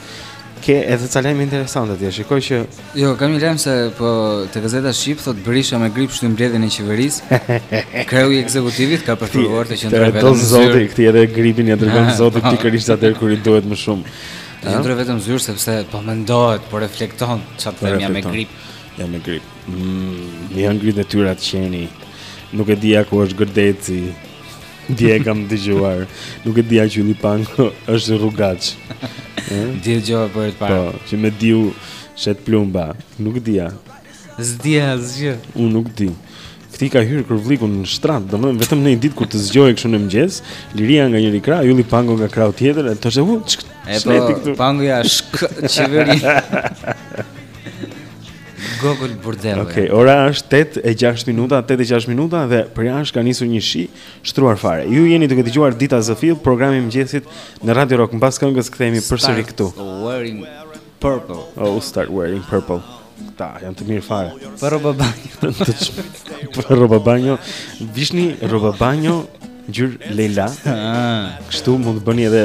Speaker 2: Ke edhe ca lajme interesante ti. Shikoj që
Speaker 1: Jo, kam një lajm se po te gazeta Shqip thotë Berisha me grip shtyn mbledhjen e qeverisë. Kreu i ekzekutivit ka preferuar të qëndrojë vetëm. E
Speaker 2: do
Speaker 1: zoti
Speaker 2: këtë edhe gripin ia dërgon zoti pikërisht atëherë kur i duhet më shumë.
Speaker 1: Të qëndrojë vetëm në zyrë sepse po mendohet, po reflekton çfarë
Speaker 2: po
Speaker 1: them jam me grip.
Speaker 2: Jam me grip. Mm, jam grip detyrat qeni. Nuk e dija ku është Gërdeci. Dje kam dëgjuar. Nuk e dija që Ylli Pango është rrugaç.
Speaker 1: Dje dëgjova për herë të parë.
Speaker 2: Po, që Mediu shet plumba. Nuk e dija.
Speaker 1: S'di asgjë.
Speaker 2: Unë nuk di. Këtij i ka hyrë kurvllëku në shtrat, domethënë vetëm në një ditë kur të zgjohet kështu në mëngjes, Liria nga njëri krah, Ylli Pango nga krahu tjetër, e të shë hu,
Speaker 1: qëk,
Speaker 2: shleti këtu.
Speaker 1: E po,
Speaker 2: Pango
Speaker 1: ja shkë, qeveri. Gogol Bordello.
Speaker 2: Okej, okay, ora është 8 e 6 minuta, 8 e 6 minuta dhe përjashta ka nisur një shi shtruar fare. Ju jeni duke dëgjuar Dita Zë Fill, programin e mëngjesit në Radio Rock. Mbas këngës kthehemi përsëri këtu.
Speaker 1: Wearing purple.
Speaker 2: Oh, start wearing purple. Ta, janë të mirë fare.
Speaker 1: Për rroba banjo.
Speaker 2: Për rroba banjo. Vishni rroba banjo ngjyrë lejla.
Speaker 1: Ah.
Speaker 2: Kështu mund të bëni edhe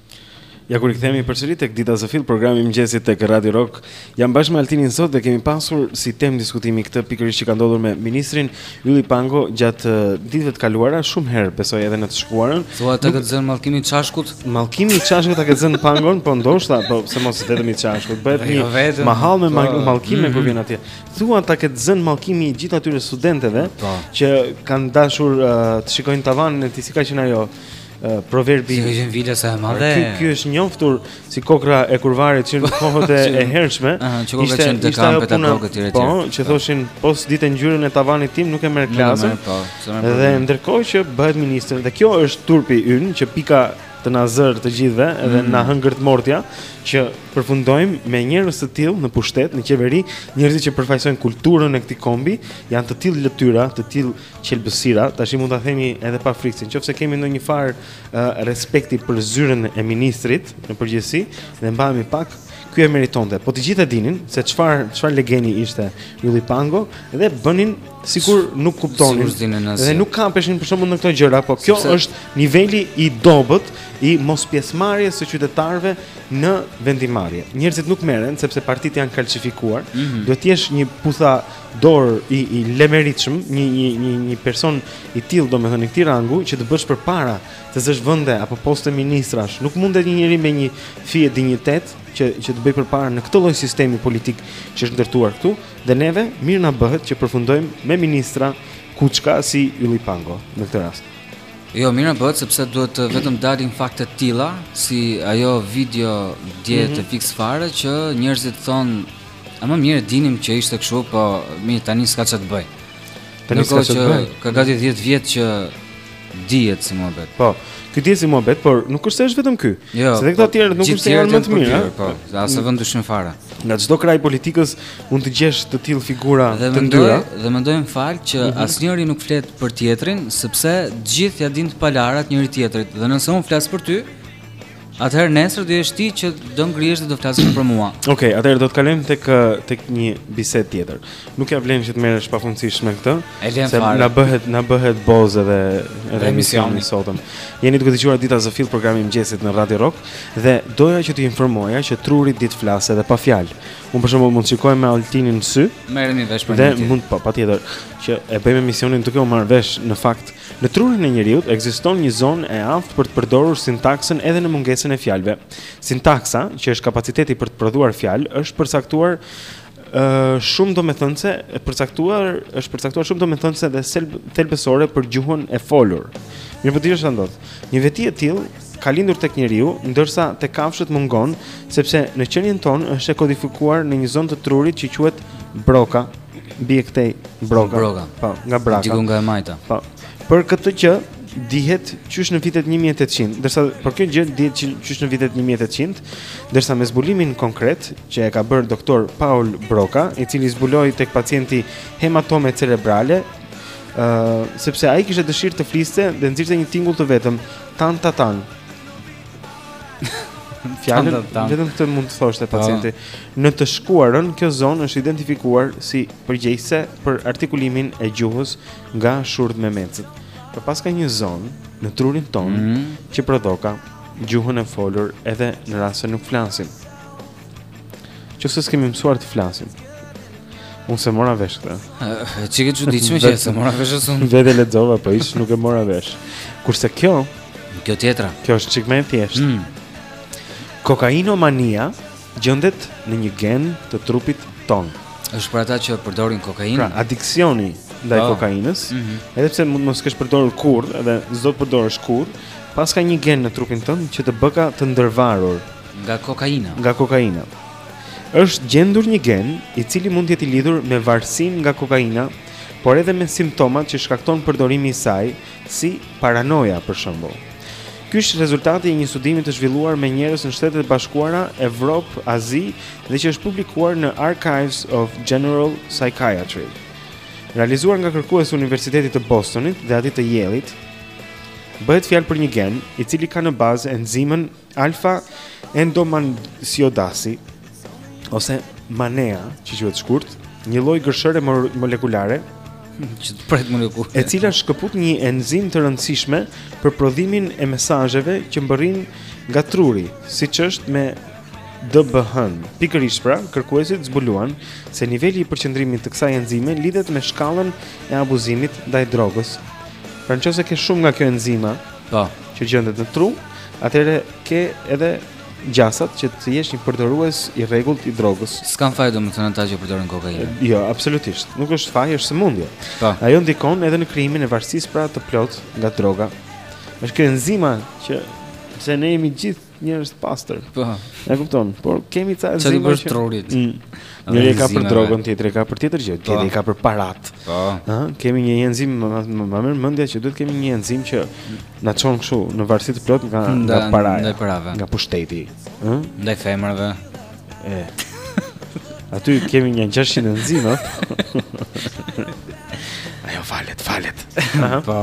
Speaker 2: Ja ku rikthehemi përsëri tek Dita Zë Fill, programi i mëngjesit tek Radio Rock. Jam bashkë me Altinin sot dhe kemi pasur si temë diskutimi këtë pikërisht që ka ndodhur me ministrin Ylli Pango gjatë uh, ditëve të kaluara, shumë herë besoj edhe në të shkuarën.
Speaker 1: Thua ta ketë zënë mallkimi i Çashkut?
Speaker 2: Mallkimi i Çashkut ta ketë zënë Pangon, po ndoshta, po pse mos vetëm i Çashkut, bëhet
Speaker 1: Jo,
Speaker 2: një
Speaker 1: vetëm,
Speaker 2: mëhallë me
Speaker 1: po.
Speaker 2: mal- mallkime Mhm. kur vjen atje. Thua ta ketë zënë mallkimi i gjithë atyre studentëve
Speaker 1: Po.
Speaker 2: që kanë dashur uh, të shikojnë tavanin e tij si ka qenë ajo proverbi
Speaker 1: si vjen vila sa e madhe.
Speaker 2: Ky ky është njoftur si kokrra e kurvarit që në kohët e hershme. Ishte ishte
Speaker 1: qenë
Speaker 2: të kampet
Speaker 1: e kokës tjetër.
Speaker 2: Po, që thoshin po s'dite ngjyrën e tavanit tim nuk e merr klasën.
Speaker 1: Po,
Speaker 2: dhe ndërkohë që bëhet ministër dhe kjo është turpi ynë që pika të na zërë të gjithëve dhe
Speaker 1: mm.
Speaker 2: na hëngërt mortja që përfundojmë me njerëz të tillë në pushtet, në qeveri, njerëz që përfaqësojnë kulturën e këtij kombi, janë të tillë lëtyrë, të tillë qelbësira, tash mund ta themi edhe pa frikë, nëse kemi ndonjë farë uh, respekti për zyrën e ministrit në përgjithësi dhe mbahemi pak, ky e meritonte. Po të gjithë e dinin se çfarë çfarë legeni ishte Ylli Pango dhe bënin sikur nuk kuptonin dhe nuk kapeshin për shembull në këto gjëra, po kjo
Speaker 1: Sepse...
Speaker 2: është niveli i dobët i mospjesëmarrjes së qytetarëve në vendimmarrje. Njerëzit nuk merren sepse partitë janë kalcifikuar.
Speaker 1: Mm -hmm.
Speaker 2: Duhet të jesh një putha dorë i, i lemeritshëm, një një një një person i tillë domethënë i këtij rangu që të bësh përpara, të zësh vende apo poste ministrash. Nuk mundet një njeri me një fije dinjitet që që të bëjë përpara në këtë lloj sistemi politik që është ndërtuar këtu dhe neve mirë na bëhet që përfundojmë me ministra kuçka si Ylli Pango në këtë rast.
Speaker 1: Jo, mirë na bëhet sepse duhet të vetëm dalin fakte të tilla si ajo video dje mm -hmm. të mhm. Fiks Fare që njerëzit thonë A më mirë dinim që ishte kështu, po mirë tani s'ka ç'a të bëj.
Speaker 2: Tani s'ka ç'a të bëj.
Speaker 1: Ka gati 10 vjet që dihet si muhabet.
Speaker 2: Po. Ky dihet si muhabet, por nuk është se është vetëm ky.
Speaker 1: Jo,
Speaker 2: se dhe këta po, të tjerë nuk është se janë më të mirë,
Speaker 1: po. Dhe as e vë në dyshim fare.
Speaker 2: Nga çdo krah i politikës mund të gjesh të tilla figura
Speaker 1: dhe
Speaker 2: të ndyra.
Speaker 1: Dhe mendoj, më fal, që mm -hmm. asnjëri nuk flet për tjetrin, sepse të gjithë ia dinë të palarat njëri-tjetrit. Dhe nëse unë flas për ty, Atëherë nesër do jesh ti që do ngrihesh dhe do flasësh për mua.
Speaker 2: Okej, okay, atëherë do të kalojmë tek tek një bisedë tjetër. Nuk ia vlen që të merresh pafundësisht me këtë. Se na bëhet na bëhet bozë edhe edhe
Speaker 1: emisioni
Speaker 2: i sotëm. Jeni duke dëgjuar Dita Zë Fill programin e mëngjesit në Radio Rock dhe doja që t'ju informoja që truri di të flasë edhe pa fjalë. Unë për shembull mund të shikohem me Altinin në sy.
Speaker 1: Merremi vesh për një. Dhe
Speaker 2: mund po patjetër që e bëjmë emisionin duke u marrë vesh në fakt Në trurin e njeriut ekziston një zonë e aftë për të përdorur sintaksën edhe në mungesën e fjalëve. Sintaksa, që është kapaciteti për të prodhuar fjalë, është përcaktuar ë shumë domethënëse, e përcaktuar, është përcaktuar shumë domethënëse dhe thelb, thelbësore për gjuhën e folur. Mirëpo di çfarë ndodh. Një veti e tillë ka lindur tek njeriu, ndërsa tek kafshët mungon, sepse në qenien tonë është e kodifikuar në një zonë të trurit që quhet Broka, bie këtej Broka.
Speaker 1: Broka.
Speaker 2: Po, nga braka.
Speaker 1: Diku nga e majta.
Speaker 2: Po. Për këtë gjë dihet qysh në vitet 1800, ndërsa për këtë gjë dihet qysh në vitet 1800, ndërsa me zbulimin konkret që e ka bërë doktor Paul Broka, i cili zbuloi tek pacienti hematomë cerebrale, ë uh, sepse ai kishte dëshirë të fliste dhe nxirrte një tingull të vetëm, tan tan tan. Fjalën vetëm këtë mund të thoshte po. pacienti. Në të shkuarën kjo zonë është identifikuar si përgjegjëse për artikulimin e gjuhës nga shurdhmemecët. Por paska një zonë në trurin tonë
Speaker 1: mm -hmm.
Speaker 2: që prodhoka gjuhën e folur edhe në rast se nuk flasim. Qoftë se s'kemi mësuar të flasim Unë s'e mora vesh këtë
Speaker 1: Që ke që çikë që s'e mora vesh as unë
Speaker 2: Vetë e lexova, po hiç nuk e mora vesh Kurse kjo
Speaker 1: Kjo tjetra
Speaker 2: Kjo është çikë më e thjeshtë
Speaker 1: mm.
Speaker 2: Kokainomania Gjendet në një gen të trupit tonë
Speaker 1: është për ata që përdorin kokainë
Speaker 2: pra, Adiksioni ndaj
Speaker 1: oh.
Speaker 2: kokainës
Speaker 1: mm -hmm.
Speaker 2: Edhe pse mund mos kesh përdorur kurrë Edhe s'do të përdorësh kurrë Paska një gen në trupin tënd që të bëka të ndërvarur
Speaker 1: Nga kokaina.
Speaker 2: Nga kokaina. Është gjendur një gen i cili mund të jetë i lidhur me varësinë nga kokaina, por edhe me simptomat që shkakton përdorimi i saj, si paranoja për shembull. Ky është rezultati i një studimi të zhvilluar me njerëz në Shtetet e Bashkuara, Evropë, Azi dhe që është publikuar në Archives of General Psychiatry. Realizuar nga kërkues të Universitetit të Bostonit dhe atij të Yale-it, bëhet fjalë për një gen i cili ka në bazë enzimën Alfa endomansiodasi ose manea, që quhet shkurt, një lloj gërshëre molekulare
Speaker 1: që të pret molekulë.
Speaker 2: E cila shkëput një enzimë të rëndësishme për prodhimin e mesazheve që mbërrijnë nga truri, siç është me DBH-n. Pikërisht pra, kërkuesit zbuluan se niveli i përqendrimit të kësaj enzime lidhet me shkallën e abuzimit ndaj drogës. Pra në qoftë se ke shumë nga kjo enzima,
Speaker 1: Po.
Speaker 2: Që gjendet në tru, atëherë ke edhe gjasat që të jesh një përdorues i rregullt i drogës.
Speaker 1: S'kanë faj domethënë ata që përdorin kokainë.
Speaker 2: Jo, absolutisht. Nuk është faj, është sëmundje.
Speaker 1: Po.
Speaker 2: Ajo ndikon edhe në krijimin e varësisë pra të plotë nga droga. Është kjo enzima që pse ne jemi gjithë Njerëz të pastër.
Speaker 1: Po.
Speaker 2: E kupton, por kemi ca enzima.
Speaker 1: Çfarë bësh trurit?
Speaker 2: Mm. Njëri e ka për drogën, tjetri e ka për tjetër gjë, tjetri e ka për parat.
Speaker 1: Po.
Speaker 2: Ë, kemi një enzimë më më më merr mendja që duhet kemi një enzimë që na çon kështu në varësi të plotë nga nga paraja.
Speaker 1: Ndaj parave.
Speaker 2: Nga pushteti. Ë?
Speaker 1: Ndaj femrave.
Speaker 2: E. Aty kemi një 600 enzim, ë? Ajo falet, falet.
Speaker 1: Po.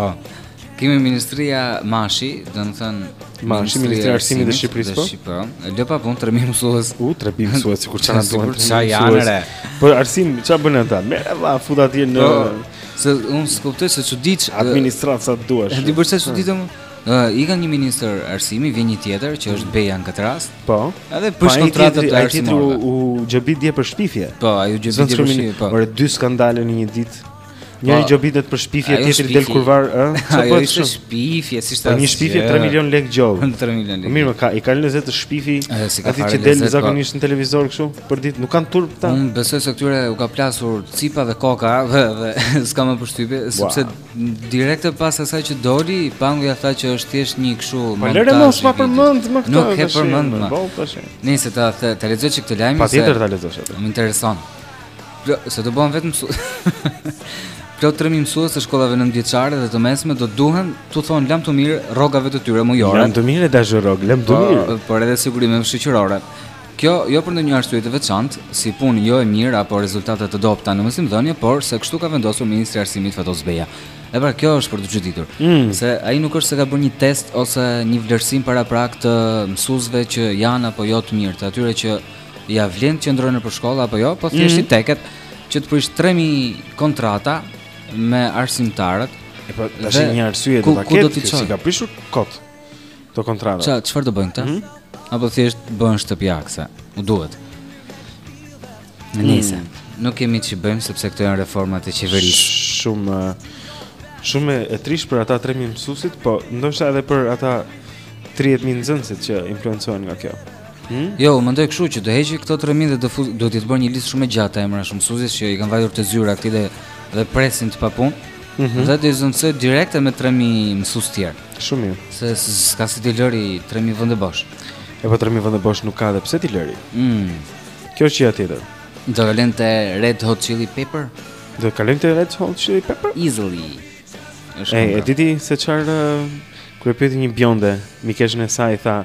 Speaker 1: Kemi ministria Mashi, do të thënë
Speaker 2: Mashi, ministria e arsimit të Shqipërisë. Po,
Speaker 1: po. Lë pa punë 3000 mësues.
Speaker 2: U 3000 mësues sikur çana do
Speaker 1: të thonë. Çfarë janë re?
Speaker 2: Po arsim, çfarë bën ata? Merë valla fut atje në
Speaker 1: po, se unë s'kuptoj se çudit
Speaker 2: administratë sa duash.
Speaker 1: Ti bësh se çuditëm. Ë, ikën një ministër arsimi, vjen një tjetër që është Beja në këtë rast.
Speaker 2: Po.
Speaker 1: Edhe
Speaker 2: për
Speaker 1: kontratat e
Speaker 2: arsimit. U gjobit dje për shpifje.
Speaker 1: Po, ai u
Speaker 2: gjobit
Speaker 1: dje për shpifje. Po,
Speaker 2: dy skandale në një ditë. Njëri
Speaker 1: po,
Speaker 2: gjobitet për shpifje, tjetri del kurvar, ë?
Speaker 1: Ajo ishte shpifje, si shtas.
Speaker 2: Po një shpifje 3 milion lekë gjobë.
Speaker 1: 3 milion lekë.
Speaker 2: Mirë, ka i ka lezet të shpifi.
Speaker 1: Ata
Speaker 2: që del
Speaker 1: po.
Speaker 2: zakonisht në televizor kështu përditë, nuk kanë turp këta.
Speaker 1: Unë besoj se këtyre u ka plasur cipa dhe koka dhe, dhe s'ka më përshtypje, sepse direkt pas asaj që doli, pangu ja tha që është thjesht një kështu montazh.
Speaker 2: Po lëre mos ma përmend më këtë.
Speaker 1: Nuk e përmend më.
Speaker 2: Po
Speaker 1: se ta ta lexoj çik këtë lajmin.
Speaker 2: Patjetër ta lexosh atë.
Speaker 1: Më intereson. Plo, se do bëhen vetëm mësues. Plot 3000 mësues të shkollave nëntëvjeçare dhe të mesme do duhet t'u thonë lamtumirë rrogave të tyre mujore.
Speaker 2: Lamtumirë e dashur rrogë, lamtumirë
Speaker 1: po.
Speaker 2: Po,
Speaker 1: por edhe sigurimeve shoqërore. Kjo jo për ndonjë arsye të veçantë, si punë jo e mirë apo rezultate të dobëta në mësimdhënie, por se kështu ka vendosur ministri i Arsimit Fatos Beja. E pra kjo është për të çuditur,
Speaker 2: mm.
Speaker 1: se ai nuk është se ka bërë një test ose një vlerësim paraprak të mësuesve që janë apo jo të mirë, të atyre që Ia vlen të qëndrojnë nëpër shkollë apo jo, po thjesht mm -hmm. i teket që të prishë 3000 kontrata me arsimtarët.
Speaker 2: E po tash një arsye do ta ketë që s'i ka prishur kot këto kontrata.
Speaker 1: Ça, çfarë do bëjnë këta? Mm -hmm. Apo thjesht bëhen shtëpiake se, u duhet. Në mm. nese, mm. nuk kemi ç'i bëjmë sepse këto janë reformat e qeverisë.
Speaker 2: Shumë shumë e trishtë për ata 3000 mësuesit, po ndoshta edhe për ata 30000 nxënësit që influencohen nga kjo. Hmm?
Speaker 1: Jo, unë mendoj kështu që do heqi këto 3.000 dhe do, fuz, do t'jetë bërë një listë shumë e gjatë emrash mësuesish që i kanë vajtur te zyra këtij dhe, dhe presin të papunë
Speaker 2: mm -hmm.
Speaker 1: dhe do i zëvendësojë direkt me 3.000 mësues të tjerë
Speaker 2: Shumë mirë
Speaker 1: Se s'ka si t'i lëri 3.000 vende bosh
Speaker 2: E po 3.000 vende bosh nuk ka dhe pse t'i lëri
Speaker 1: mm.
Speaker 2: Kjo është çështja tjetër
Speaker 1: Do kalojmë te Red Hot Chili Pepper
Speaker 2: Do kalojmë te Red Hot Chili Pepper
Speaker 1: Easily
Speaker 2: E, e diti se çfarë uh, Kur e pyeti një bjonde Mikeshën e saj i tha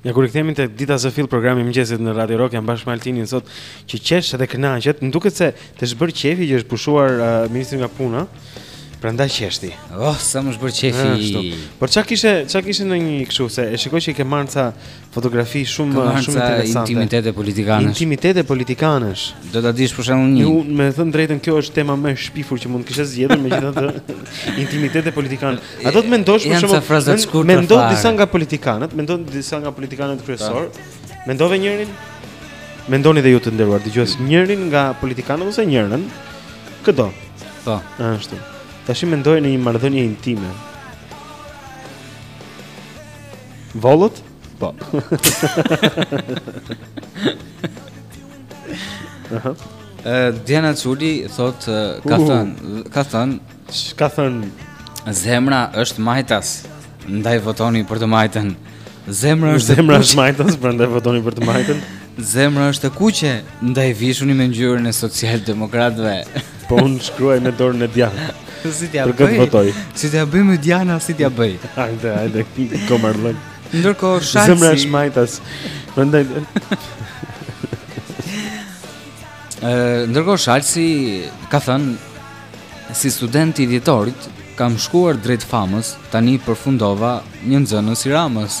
Speaker 2: Ja ku kthehemi te Dita zë fill programi i mëngjesit në Radio Rock jam bashkë me Altinin sot që qesh dhe kënaqet, më duket se të është bërë qefi që është pushuar uh, ministri nga puna. Prandaj qesh ti.
Speaker 1: Oh, sa më është
Speaker 2: bërë
Speaker 1: qefi.
Speaker 2: Por çka kishe, çka kishe në një kështu se e shikoj që i ke marrë ca Fotografi shumë shumë interesante.
Speaker 1: Ka intimitete politikanësh.
Speaker 2: Intimitete politikanësh.
Speaker 1: Do ta dish për shembull një.
Speaker 2: Unë me thënë të drejtën kjo është tema më e shpifur që mund të kishe zgjedhur megjithatë intimitete politikanë. A do të mendosh për shembull?
Speaker 1: Janë ca fraza të shkurtra.
Speaker 2: Mendo disa nga politikanët, mendo disa nga politikanët kryesorë. Mendove njërin? Mendoni dhe ju të nderuar dëgjues, njërin nga politikanët ose njërën? Këdo.
Speaker 1: Po.
Speaker 2: Ashtu. Tashi mendoje në një marrëdhënie intime. Vollët? Po. Aha.
Speaker 1: Ë Diana Çuli thot ë, ka
Speaker 2: Uhu.
Speaker 1: thënë, ka thënë
Speaker 2: Ç'ka thën?
Speaker 1: zemra është majtas. Ndaj votoni për të majtën. Zemra është e
Speaker 2: Zemra
Speaker 1: kuqe.
Speaker 2: është majtas, prandaj votoni për të majtën.
Speaker 1: Zemra është e kuqe, ndaj vishuni me ngjyrën e socialdemokratëve.
Speaker 2: Po unë shkruaj me dorën e djathtë.
Speaker 1: Si t'ja bëj?
Speaker 2: Për këtë votoj.
Speaker 1: Si t'ja bëj me Diana, si t'ja bëj?
Speaker 2: Hajde, hajde, komardhën.
Speaker 1: Ndërkohë Shalsi.
Speaker 2: Zemra është majtas. Prandaj
Speaker 1: Ë, ndërkohë Shalsi ka thënë si student i dhjetorit kam shkuar drejt famës, tani përfundova një nxënës i Ramës.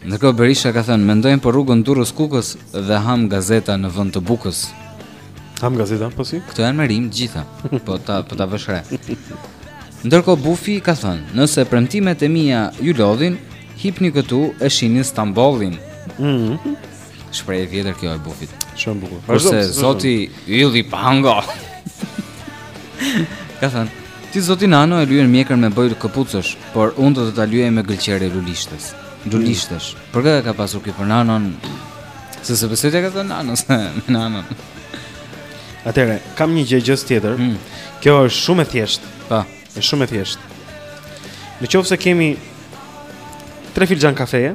Speaker 1: Ndërkohë Berisha ka thënë, mendojnë për rrugën Durrës Kukës dhe ham gazeta në vend të bukës.
Speaker 2: Ham gazeta, po si?
Speaker 1: Këto janë me rim të gjitha. Po ta po ta vësh re. Ndërkohë Bufi ka thënë, nëse premtimet e mia ju lodhin, hipni këtu e shihni Stambollin.
Speaker 2: Mm -hmm.
Speaker 1: Shprehje e vjetër kjo e Bufit.
Speaker 2: Shumë e bukur.
Speaker 1: Kurse zoti Ylli Pango. Ka thënë, ti zoti Nano e lyen mjekrën me bojë këpucësh, por unë do të ta lyej me gëlqere lulishtes. Lulishtes. Mm. Për këtë ka pasur ky për Nanon. Se s'e besoj ta ketë thënë Nano, se me Nanon.
Speaker 2: Atëre, kam një gjëegjëzë tjetër.
Speaker 1: Mm.
Speaker 2: Kjo është shumë e thjeshtë.
Speaker 1: Pa, po.
Speaker 2: është shumë e thjeshtë. Në qoftë se kemi 3 filxhan kafeje,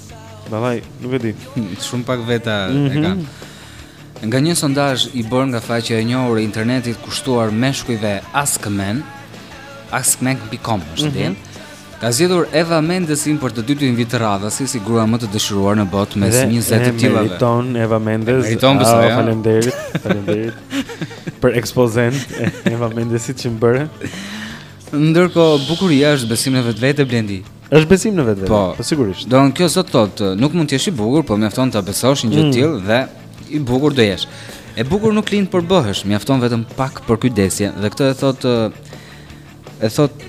Speaker 2: Vallaj, nuk
Speaker 1: e
Speaker 2: di.
Speaker 1: Shumë pak veta mm -hmm. e
Speaker 2: mhm.
Speaker 1: kanë. Nga një sondazh i bërë nga faqja e njohur e internetit kushtuar meshkujve Askmen, askmen.com është mm
Speaker 2: -hmm.
Speaker 1: Ka zgjedhur Eva Mendesin për të dytin vit radhasi si grua më të dëshiruar në botë mes 20 të tillave.
Speaker 2: Dhe meriton Eva Mendes.
Speaker 1: Meriton besoj? Ah,
Speaker 2: faleminderit, faleminderit për ekspozenë e Eva Mendesit që më bëre.
Speaker 1: Ndërkohë bukuria është besim në vetvete Blendi.
Speaker 2: Është besim në vetvete.
Speaker 1: Po,
Speaker 2: po sigurisht.
Speaker 1: Dhe kjo sot thot, nuk mund të jesh i bukur, po mjafton ta besosh një gjë të mm. tillë dhe i bukur do jesh. E bukur nuk lind por bëhesh, mjafton vetëm pak përkujdesje dhe këtë e thot e thot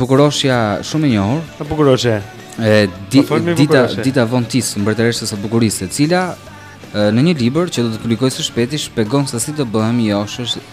Speaker 1: bukuroshja shumë e njohur.
Speaker 2: E bukuroshja.
Speaker 1: E di,
Speaker 2: po,
Speaker 1: Dita Dita Von Teese mbretëreshës së bukurisë, e cila në një libër që do të publikoj së shpejti shpjegon se si të bëhemi joshës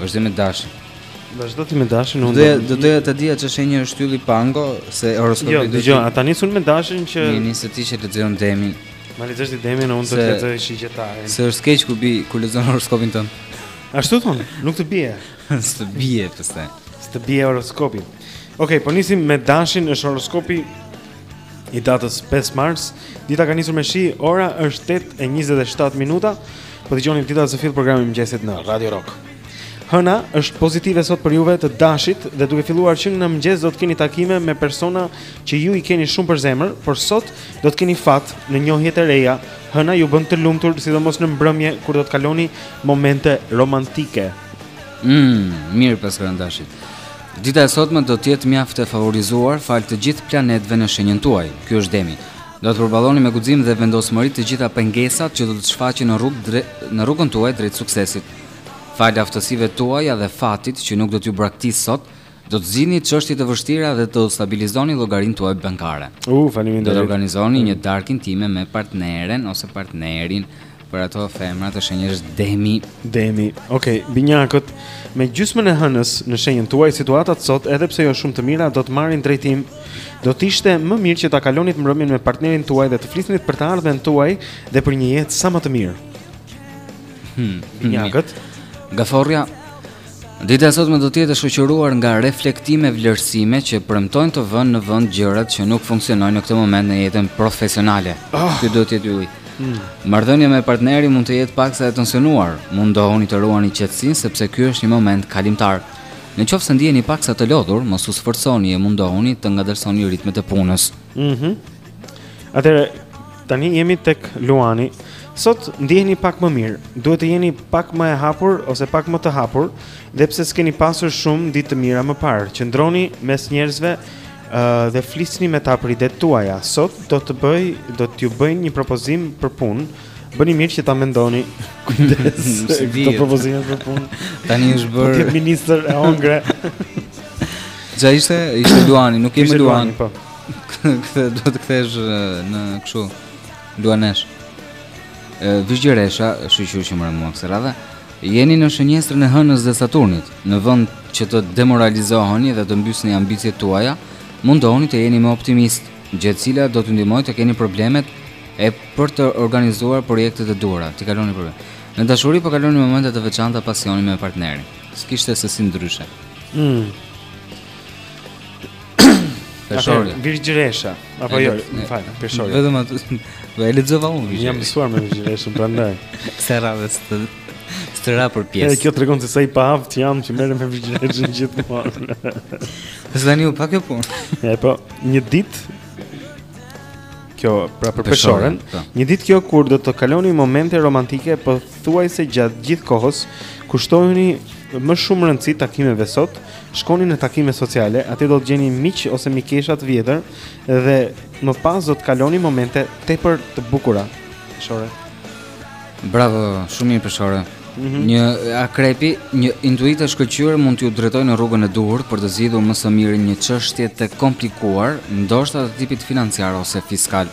Speaker 1: Vazhdojmë me Dashin.
Speaker 2: Vazhdo ti me Dashin unë.
Speaker 1: Do do doja ta dija ç'është shenja e Ylli Pangos se horoskopi.
Speaker 2: Jo, dëgjo, ata nisun me Dashin që
Speaker 1: Ne nisë ti që lexon Demin.
Speaker 2: Ma lexosh ti Demin, unë do të lexoj Shigjetarin.
Speaker 1: Se është keq kur bi kur lexon horoskopin tën.
Speaker 2: Ashtu thon, nuk të bie.
Speaker 1: S'të bie pse?
Speaker 2: S'të bie horoskopi. Okej, okay, po nisim me Dashin është horoskopi i datës 5 mars. Dita ka nisur me shi, ora është 8:27 minuta. Po dëgjoni Dita zë fill, programin e mëngjesit në Radio Rock. Hëna është pozitive sot për juve të dashit dhe duke filluar që në mëngjes do të keni takime me persona që ju i keni shumë për zemër, por sot do të keni fat në njohjet e reja. Hëna ju bën të lumtur, sidomos në mbrëmje kur do të kaloni momente romantike.
Speaker 1: Mm, mirë paskan Dashit. Dita e sotme do të jetë mjaft e favorizuar falë të gjithë planetëve në shenjën tuaj. Ky është Demi. Do të përballoni me guxim dhe vendosmëri të gjitha pengesat që do të shfaqen në rrugë në rrugën tuaj drejt suksesit. Falë aftësive tuaja dhe fatit që nuk do t'ju braktisë sot, do të zgjidhni çështje të vështira dhe do të stabilizoni llogarinë tuaj bankare. Do të organizoni një darkë intime me partneren ose partnerin Për ato femra të shenjës demi.
Speaker 2: Demi. Okej, Binjakët me gjysmën e hënës në shenjën tuaj situatat sot, edhe pse jo shumë të mira, do të marrin drejtim. Do të ishte më mirë që ta kalonit mbrëmjen me partnerin tuaj dhe të flisnit për të ardhmen tuaj dhe për një jetë sa më të mirë.
Speaker 1: Hmm,
Speaker 2: binjakët.
Speaker 1: Gaforja Dita e sotme do të jetë e shoqëruar nga reflektime e vlerësime që premtojnë të vënë në vend gjërat që nuk funksionojnë në këtë moment në jetën profesionale. Oh. Ky do të jetë ylli. Hmm. Marrëdhënia me partnerin mund të jetë paksa e tensionuar. Mundohuni të ruani qetësinë sepse ky është një moment kalimtar. Në qoftë se ndiheni paksa të lodhur, mos u sforconi e mundohuni të ngadalësoni ritmet e punës.
Speaker 2: Mhm. Mm Atëherë tani jemi tek Luani. Sot ndiheni pak më mirë. Duhet të jeni pak më e hapur ose pak më të hapur, dhe pse s'keni pasur shumë ditë të mira më parë. Qëndroni mes njerëzve ë dhe flisni me ta për idetë tuaja. Sot do të bëj, do t'ju bëjnë një propozim për punë. Bëni mirë që ta mendoni. Kujdes.
Speaker 1: Si
Speaker 2: dihet.
Speaker 1: Këto
Speaker 2: propozime për punë.
Speaker 1: Tani është
Speaker 2: Po t'u
Speaker 1: bërë
Speaker 2: ministër e hëngre.
Speaker 1: Ja ishte, ishte Luani, nuk jemi
Speaker 2: Ishte
Speaker 1: Luani, Luani.
Speaker 2: po.
Speaker 1: Këtë do të kthesh në kështu luanesh. Virgjëresha, shyqyr që më ra mua kësaj radhe, jeni në shënjestrën e hënës dhe Saturnit, në vend që të demoralizoheni dhe të mbysni ambicjet tuaja, mundohuni të jeni më optimistë, gjë e cila do t'ju ndihmojë të keni problemet e për të organizuar projektet e duhura, t'i kaloni problemet. Në dashuri po kaloni momente të veçanta pasioni me partnerin. S'kishte se si ndryshe.
Speaker 2: Mm. Peshorja. Virgjëresha. Apo jo, më fal, Peshorja.
Speaker 1: Vetëm atë, do e lexoja unë.
Speaker 2: Jam mësuar me Virgjëreshën prandaj.
Speaker 1: S'arrite që të të ra për pjesë.
Speaker 2: Edhe kjo tregon se sa i paaft jam që merrem me Virgjëreshën gjithmonë.
Speaker 1: Pse tani u pa kjo punë?
Speaker 2: Ja, po, një ditë kjo pra për
Speaker 1: Peshoren, po.
Speaker 2: një ditë kjo kur do të kaloni momente romantike pothuajse gjatë gjithë kohës, kushtojuni më shumë rëndësi takimeve sot, Shkoni në takime sociale, aty do të gjeni miq ose mikesha të vjetër dhe më pas do të kaloni momente tepër të bukura. Peshore.
Speaker 1: Bravo, shumë mirë Peshore.
Speaker 2: Mm
Speaker 1: -hmm. Akrepi, një intuitë e shkëlqyer mund t'ju drejtojë në rrugën e duhur për të zgjidhur më së miri një çështje të komplikuar, ndoshta të tipit financiar ose fiskal.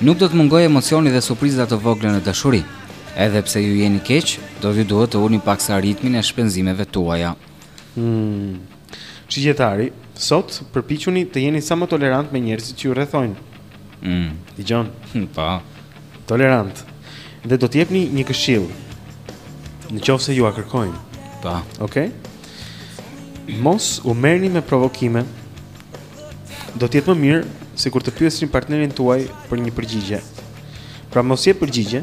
Speaker 1: Nuk do të mungojë emocioni dhe surpriza të vogla në dashuri. Edhe pse ju vjen keq, do t'ju duhet të ulni paksa ritmin e shpenzimeve tuaja.
Speaker 2: Hmm. Shigjetari, sot përpiquni të jeni sa më tolerantë me njerëzit që ju rrethojnë.
Speaker 1: Mm.
Speaker 2: Dëgjon.
Speaker 1: Hm, pa.
Speaker 2: Tolerant. Dhe do të jepni një këshillë. Në qoftë se jua kërkojnë.
Speaker 1: Pa. Okej.
Speaker 2: Okay? Mos u merrni me provokime. Do të jetë më mirë sikur të pyesni partnerin tuaj për një përgjigje. Pra mos jep përgjigje,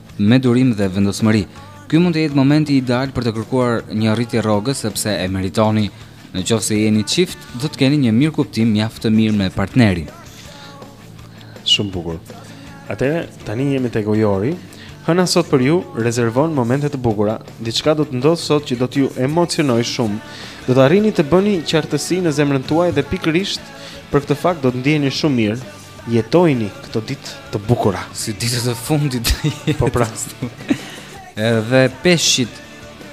Speaker 2: me
Speaker 1: durim dhe vendosmëri. Ky mund të jetë momenti ideal për të kërkuar një rritje rroge sepse e meritoni. Në qoftë se jeni çift, do të keni një mirëkuptim mjaft të mirë me partnerin.
Speaker 2: Shumë bukur. Atëherë, tani jemi tek ujori. Hëna sot për ju rezervon momente të bukura. Diçka do të ndodhë sot që do t'ju emocionojë shumë. Do të arrini të bëni qartësi në zemrën tuaj dhe pikërisht për këtë fakt do të ndiheni shumë mirë. jetojini këto ditë të bukura.
Speaker 1: Si ditët e fundit.
Speaker 2: Po pra.
Speaker 1: Edhe peshqit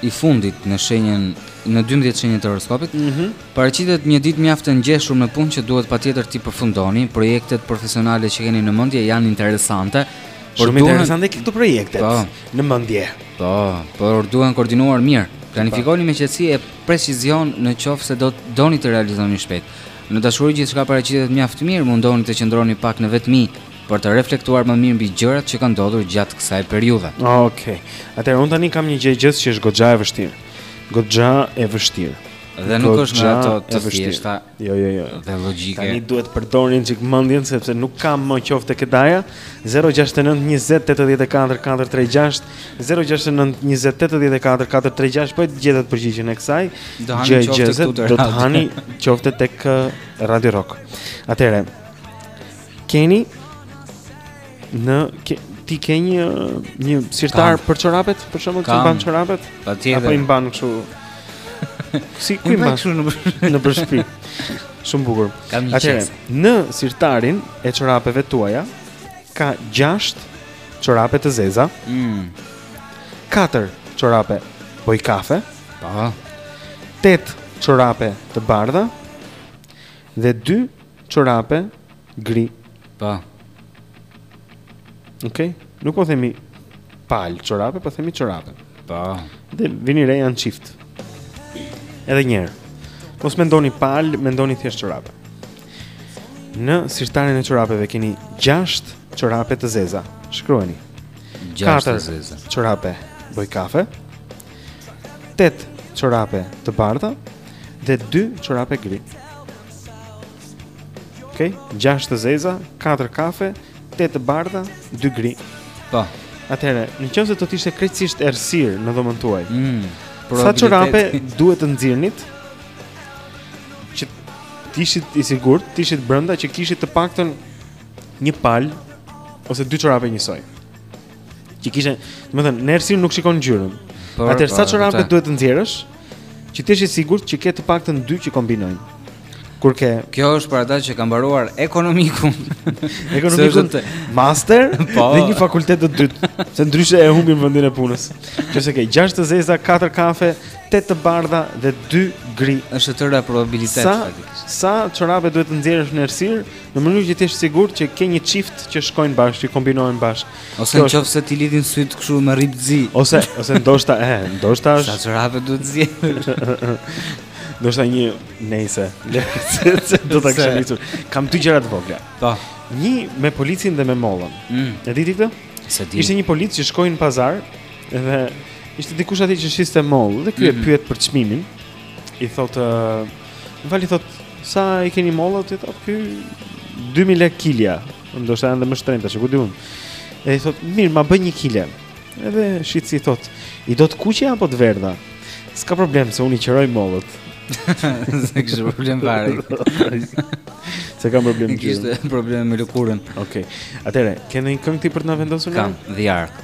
Speaker 1: i fundit në shenjën në 12 shenjat e horoskopit.
Speaker 2: Mm -hmm.
Speaker 1: Paraqitet një ditë mjaft e ngjeshur me punë që duhet patjetër t'i përfundoni. Projektet profesionale që keni në mendje janë interesante. Por
Speaker 2: Shumë
Speaker 1: duhen...
Speaker 2: interesante këto projekte
Speaker 1: po.
Speaker 2: në mendje.
Speaker 1: Po, por duhen koordinuar mirë. Planifikoni me qetësi e precizion në qoftë se doni t'i realizoni shpejt. Në dashuri gjithçka paraqitet mjaft mirë, mundohuni të qëndroni pak në vetmi për të reflektuar më mirë mbi gjërat që kanë ndodhur gjatë kësaj periudhe.
Speaker 2: Okej. Okay. Atëherë unë tani kam një gjëegjëzë që është goxha e vështirë. Goxha e vështirë.
Speaker 1: Dhe nuk është nga ato të thjeshta.
Speaker 2: Jo, jo, jo.
Speaker 1: Dhe logjike.
Speaker 2: Tani duhet të përdorni çik mendjen sepse nuk kam më qofte te daja. 069 20 84 436 069 20 84 436 po e gjetët përgjigjen e kësaj.
Speaker 1: Do hani qofte këtu te
Speaker 2: Do të hani qofte tek uh, Radio Rock. Atëre. Keni në ke, ti ke një uh, një sirtar për çorapet, për shembull,
Speaker 1: ti
Speaker 2: mban çorapet?
Speaker 1: Patjetër.
Speaker 2: Apo i mban kështu? Si, ku
Speaker 1: i
Speaker 2: mban
Speaker 1: kështu në
Speaker 2: nëpër shtëpi? Shumë bukur.
Speaker 1: Atëre,
Speaker 2: në sirtarin e çorapeve tuaja ka 6 çorape të zeza.
Speaker 1: Mm.
Speaker 2: 4 çorape bojëkafe.
Speaker 1: Po.
Speaker 2: 8 çorape të bardha dhe 2 çorape gri.
Speaker 1: Po.
Speaker 2: Okej, okay. nuk po themi palë çorape, po themi çorape.
Speaker 1: Po.
Speaker 2: Dhe vini re janë çift. Edhe një herë. Mos mendoni palë, mendoni thjesht çorape. Në sirtarin e çorapeve keni 6 çorape të zeza. Shkruajeni.
Speaker 1: 6
Speaker 2: të
Speaker 1: zeza.
Speaker 2: 4 çorape bojëkafe. 8 çorape të bardha dhe 2 çorape gri. Okej, okay? 6 të zeza, 4 kafe, 8 të bardha, 2 gri.
Speaker 1: Po.
Speaker 2: Atëherë, në qoftë se do të ishte krejtësisht errësirë në dhomën tuaj.
Speaker 1: Mm.
Speaker 2: Sa çorape duhet të nxirrnit? Që të ishit i sigurt, të ishit brenda që kishit të paktën një palë ose dy çorape njësoj. Që kishe, do të thënë, në errësirë nuk shikon ngjyrën. Atëherë sa çorape duhet të nxjerrësh që të jesh i sigurt që ke të paktën dy që kombinojnë. Kur ke
Speaker 1: Kjo është për ata që kanë mbaruar ekonomikun.
Speaker 2: Ekonomikun, master
Speaker 1: po.
Speaker 2: dhe një fakultet të dytë, se ndryshe e humbin vendin e punës. Që nëse ke 6 të zeza, 4 kafe, 8 të bardha dhe 2 gri.
Speaker 1: Është e tëra probabilitet
Speaker 2: sa,
Speaker 1: faktikisht.
Speaker 2: Sa çorape duhet të nxjerrësh në errësirë në mënyrë që të jesh i sigurt që ke një çift që shkojnë bashkë, që kombinohen bashkë.
Speaker 1: Ose në qoftë se t'i lidhin sytë kështu me rrip të zi.
Speaker 2: Ose ose ndoshta e, ndoshta është Sa
Speaker 1: çorape duhet të nxjerrësh?
Speaker 2: Ndoshta një nejse. Do ta kisha nisur. Kam dy gjëra të vogla.
Speaker 1: Po.
Speaker 2: Një me policin dhe me mollën.
Speaker 1: Mm.
Speaker 2: E di ti këtë?
Speaker 1: S'e di.
Speaker 2: Ishte një polic që shkoi në pazar Edhe ishte dikush aty që shiste mollë dhe ky e
Speaker 1: mhm.
Speaker 2: pyet për çmimin. I thotë, "Më fal i thotë, sa i keni mollët? I thotë ky 2000 lekë kilja, ndoshta edhe më shtrenjtë, tash ku di unë." E i thotë, "Mirë, ma bëj 1 kile." Edhe shitësi i thotë, "I do të kuqe apo të verdha?" S'ka problem se unë i qëroj mollët
Speaker 1: S'e kishte problem fare
Speaker 2: S'e kam problem
Speaker 1: kështë problem me lëkurën
Speaker 2: Oke, okay. atere, ke ndo një këngë ti për të na vendosur
Speaker 1: Kam, The Ark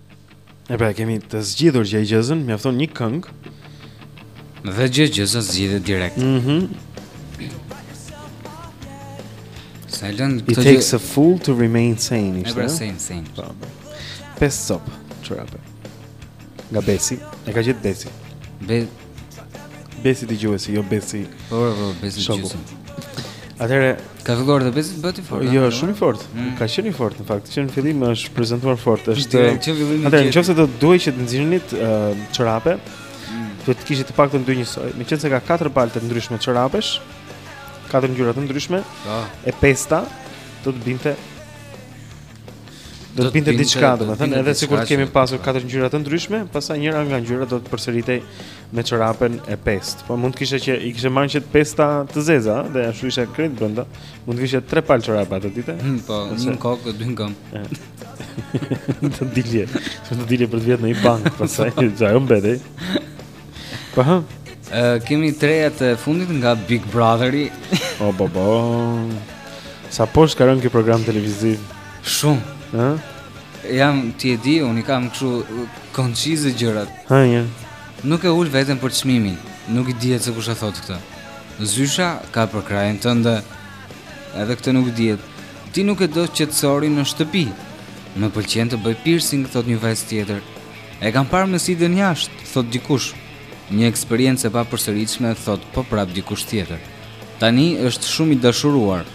Speaker 2: E pra, kemi të zgjidhur që e gjëzën, mjafton një këngë
Speaker 1: Dhe gjë gjëzën zgjidhe direkt mm -hmm.
Speaker 2: It takes a fool to remain sane
Speaker 1: E pra, sane, sane
Speaker 2: po, po. Pes sop, që rape Nga besi, e ka gjet Besi
Speaker 1: Be
Speaker 2: Besi dëgjuesi, jo Besi.
Speaker 1: Po, po, po
Speaker 2: Besi
Speaker 1: dëgjuesi.
Speaker 2: Atëherë
Speaker 1: ka filluar të bëhet bëti fort.
Speaker 2: Jo,
Speaker 1: është
Speaker 2: shumë i fortë.
Speaker 1: Mm.
Speaker 2: Ka qenë i fortë në fakt. Që në fillim është prezantuar fort, është. Atëherë nëse do duhej që të nxirnit uh, çorape,
Speaker 1: mm.
Speaker 2: duhet të kishit të paktën dy njësoj. Meqenëse ka katër palë të ndryshme çorapesh, katër ngjyra të ndryshme,
Speaker 1: ah.
Speaker 2: e pesta do të binte Do të binte diçka, domethënë, edhe sikur të kemi pasur katër ngjyra të ndryshme, pastaj njëra nga ngjyrat do të përsëritej me çorapen e pestë. Po mund të kishte që i kishte marrë që të pesta të zeza dhe ashtu ishte krejt brenda. Mund të kishte tre palë çorapa atë ditë.
Speaker 1: Hmm, po, një kokë dhe dy këmbë.
Speaker 2: Të dilje. Të dilje për të vjedhur në një bankë, pastaj ajo mbetej. Po ha.
Speaker 1: Kemi të rejat e fundit nga Big Brotheri.
Speaker 2: O bo bo. Sa poshtë ka rënë ky program televiziv?
Speaker 1: Shumë.
Speaker 2: Ë?
Speaker 1: Jam, ti e di, unë i kam kështu koncize gjërat.
Speaker 2: Ha një.
Speaker 1: Nuk e ul veten për çmimin. Nuk i dihet se kush e thotë këtë. Zysha ka përkrahjen tënde. Edhe këtë nuk dihet. Ti nuk e do qetësinë në shtëpi. Më pëlqen të bëj piercing, thotë një vajzë tjetër. E kam parë Mesidën jashtë, thotë dikush. Një eksperiencë e papërsëritshme, thotë po prap dikush tjetër. Tani është shumë i dashuruar.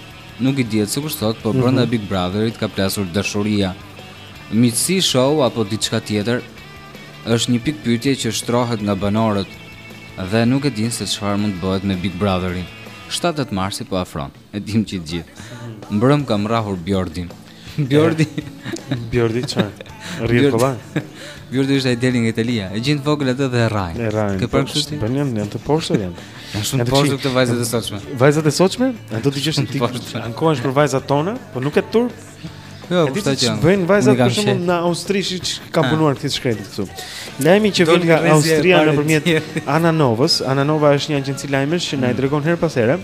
Speaker 1: Nuk i dihet se kush thotë, por brenda mhm. Big Brotherit ka plasur dashuria. Miqësi show apo diçka tjetër? Është një pikëpyetje që shtrohet nga banorët dhe nuk e dinë se çfarë mund të bëhet me Big Brotherin. 7 marsi po afron. E dim që gjithë. Mbrëm kam rrahur Bjordin. Bjordi.
Speaker 2: Bjordi çfarë. Rrihet kollaj.
Speaker 1: Bjordi është ai djali nga Italia. E gjejnë të vogël atë dhe e rrahin.
Speaker 2: E rrahin.
Speaker 1: Kë pranë kështu ti?
Speaker 2: Po janë të poshtra janë.
Speaker 1: Janë shumë të
Speaker 2: poshtra
Speaker 1: këto vajzat e sotshme.
Speaker 2: Vajzat e sotshme? A do të dëgjosh ti? Ankohesh për vajzat tona, po nuk ke turp.
Speaker 1: Jo,
Speaker 2: po
Speaker 1: ta gjej.
Speaker 2: Ç'bëjnë vajzat për shembull në Austri se ç'i ka
Speaker 1: ah.
Speaker 2: punuar këtij të shkretit këtu. Lajmi që vjen nga Austria nëpërmjet Ananovës, Ananova është një agjenci lajmesh që na i mm. tregon herë pas here.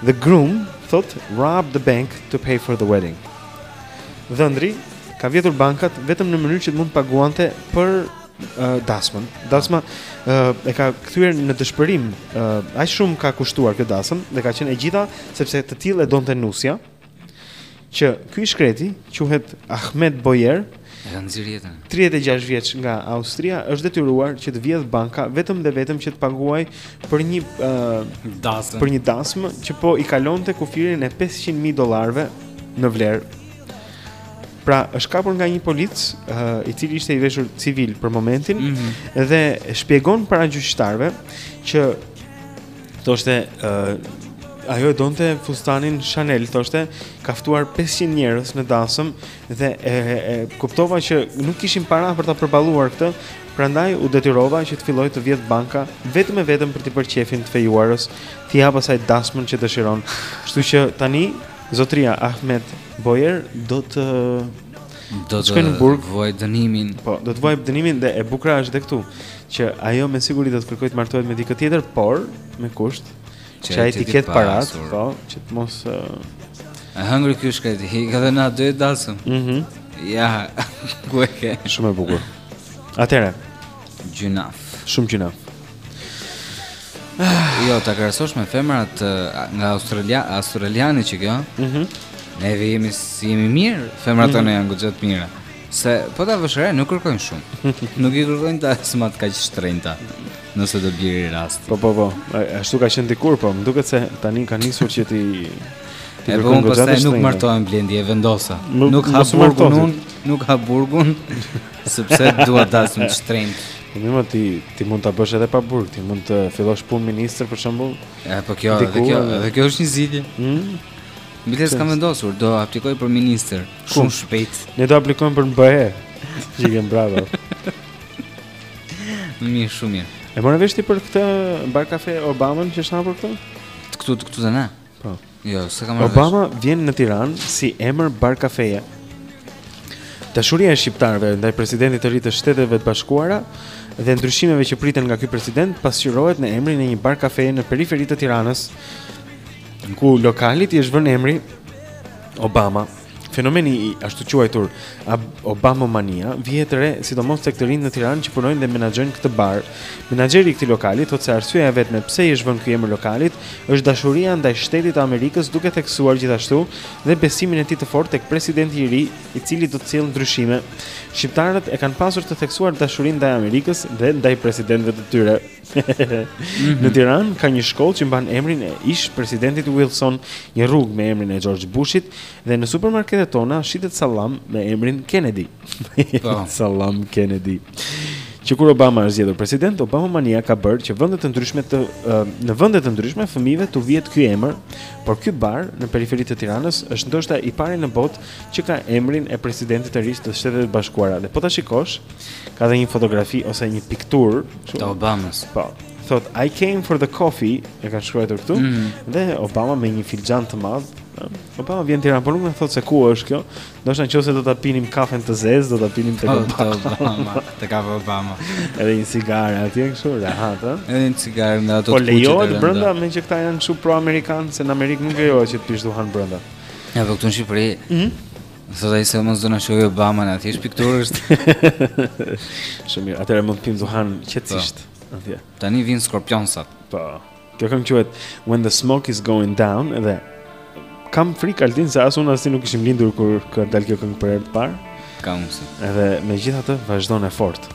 Speaker 2: The groom thotë rob the bank to pay for the wedding. Dhëndri ka vjedhur bankat vetëm në mënyrë që të mund të paguante për dasmën. Dasma uh, e ka kthyer në dëshpërim. Uh, aq shumë ka kushtuar kjo dasmë dhe ka qenë e gjitha sepse të tillë e donte nusja. Që ky i shkreti quhet Ahmed Boyer,
Speaker 1: e ka nxjerr jetën.
Speaker 2: 36 vjeç nga Austria është detyruar që të vjedhë banka vetëm dhe vetëm që të paguajë për një uh,
Speaker 1: dasmë.
Speaker 2: Për një dasmë që po i kalonte kufirin e 500.000 dollarëve në vlerë. Pra, është kapur nga një polic, uh, i cili ishte i veshur civil për momentin
Speaker 1: mm -hmm.
Speaker 2: dhe shpjegon para gjyqtarëve që Thoshte, uh, ajo e donte fustanin Chanel, thoshte, ka ftuar 500 njerëz në dasëm dhe e, e, e kuptova që nuk kisha para për ta përballuar këtë, prandaj u detyrova që të filloj të vjedh banka vetëm e vetëm për t'i bërë qejfin të fejuarës, t'i jap asaj dasmën që dëshiron. Kështu që tani zotëria Ahmed Boyer do të
Speaker 1: Do
Speaker 2: të shkojë
Speaker 1: në
Speaker 2: burg,
Speaker 1: vuajë dënimin.
Speaker 2: Po, do të vuajë dënimin dhe e bukura është edhe këtu, që ajo me siguri do të kërkojë të martohet me dikë tjetër, por me kusht që ai të ketë
Speaker 1: paratë,
Speaker 2: po, që të mos uh...
Speaker 1: e hëngri ky është këtë hik edhe na dy dalsëm.
Speaker 2: Mhm.
Speaker 1: Mm ja, ku e ke?
Speaker 2: Shumë e bukur. Atëherë.
Speaker 1: Gjynah.
Speaker 2: Shumë gjynah.
Speaker 1: Jo, ta krahasosh me femrat nga Australia, australiane që kjo.
Speaker 2: Mhm.
Speaker 1: Mm ne jemi si jemi mirë, femrat tona mm -hmm. janë goxha të mira. Se po ta vësh re, nuk kërkojnë shumë. nuk i kërkojnë dasmat kaq të shtrenjta. Nëse do bjerë rasti.
Speaker 2: Po po po. Ashtu ka qenë dikur, po më duket se tani ka nisur që ti
Speaker 1: E po pastaj nuk martohem Blendi e vendosa.
Speaker 2: Nuk,
Speaker 1: nuk ha burgun, nuk ha burgun. Sepse dua dasëm të shtrenjtë.
Speaker 2: Po më ti ti mund ta bësh edhe pa burg, ti mund të fillosh punë ministër për shembull.
Speaker 1: Ja, po kjo, edhe kjo,
Speaker 2: edhe
Speaker 1: kjo është një zgjidhje.
Speaker 2: Mhm.
Speaker 1: Mirë, se kam vendosur, do aplikoj për ministër shumë shpejt.
Speaker 2: Ne do aplikojmë për në BE. Jigem bravo.
Speaker 1: Mirë, shumë mirë.
Speaker 2: E more vesh ti për këtë bar kafe Obama që është hapur këtu?
Speaker 1: Këtu këtu te na.
Speaker 2: Po.
Speaker 1: Jo, s'e kam marrë vesh.
Speaker 2: Obama vjen në Tiranë si emër bar kafeje. Dashuria e shqiptarëve ndaj presidentit të ri të Shteteve të Bashkuara dhe ndryshimeve që priten nga ky president pasqyrohet në emrin e një bar kafeje në periferi të Tiranës, ku lokalit i është vënë emri Obama. Fenomeni i ashtuquajtur Obamamania vihet re sidomos tek të rinjtë në Tiranë që punojnë dhe menaxhojnë këtë bar. Menaxheri i këtij lokali thotë se arsyeja e vetme pse i është vënë ky emër lokalit është dashuria ndaj shtetit të Amerikës, duke theksuar gjithashtu dhe besimin e tij të fortë tek presidenti i ri, i cili do të sjellë ndryshime. Shqiptarët e kanë pasur të theksuar dashurinë ndaj Amerikës dhe ndaj presidentëve të tyre. Në Tiranë ka një shkollë që mban emrin e ish-presidentit Wilson, një rrugë me emrin e George Bushit dhe në supermarketet tona shitet sallam me emrin Kennedy.
Speaker 1: Po.
Speaker 2: sallam Kennedy. Që kur Obama është zgjedhur president, Obama mania ka bërë që në vende të ndryshme fëmijëve t'u vihet ky emër, por ky bar në periferi të Tiranës është ndoshta i pari në botë që ka emrin e presidentit të ri të Shteteve të Bashkuara. Dhe po ta shikosh, Ka dhe një fotografi ose një pikturë
Speaker 1: të Obamës
Speaker 2: Po, thot I came for the coffee E ka shkruar te këtu mm -hmm. Dhe Obama me një filxhan të madh Obama vjen Tiranë Por nuk na thot se ku është kjo Do të thonë që se do ta pinim kafen të zezë Do ta pinim te
Speaker 1: këmë Te
Speaker 2: Obama
Speaker 1: Te kafe Obama
Speaker 2: Edhe një cigare atje kështu Rahat e
Speaker 1: Edhe një cigare nga ato të kuqit Po
Speaker 2: lejohet brenda Meqë këta janë shumë pro-amerikan Se në Amerikë nuk lejohet që të pish duhan brenda
Speaker 1: Ja, po këtu në Shqipëri
Speaker 2: mm
Speaker 1: -hmm. S'ka, se mos do na shojë Obama ne, thjesht pikturë është.
Speaker 2: Shumë mirë. Atëherë mund të pim duhan qetësisht po. atje.
Speaker 1: Tani vin skorpionsat.
Speaker 2: Po. Kjo këngë quhet When the Smoke is Going Down dhe kam frikë Altin se as unë as ti nuk ishim lindur kur ka dalë kjo këngë për herë të parë.
Speaker 1: Kam unë.
Speaker 2: Edhe megjithatë vazhdon e fortë.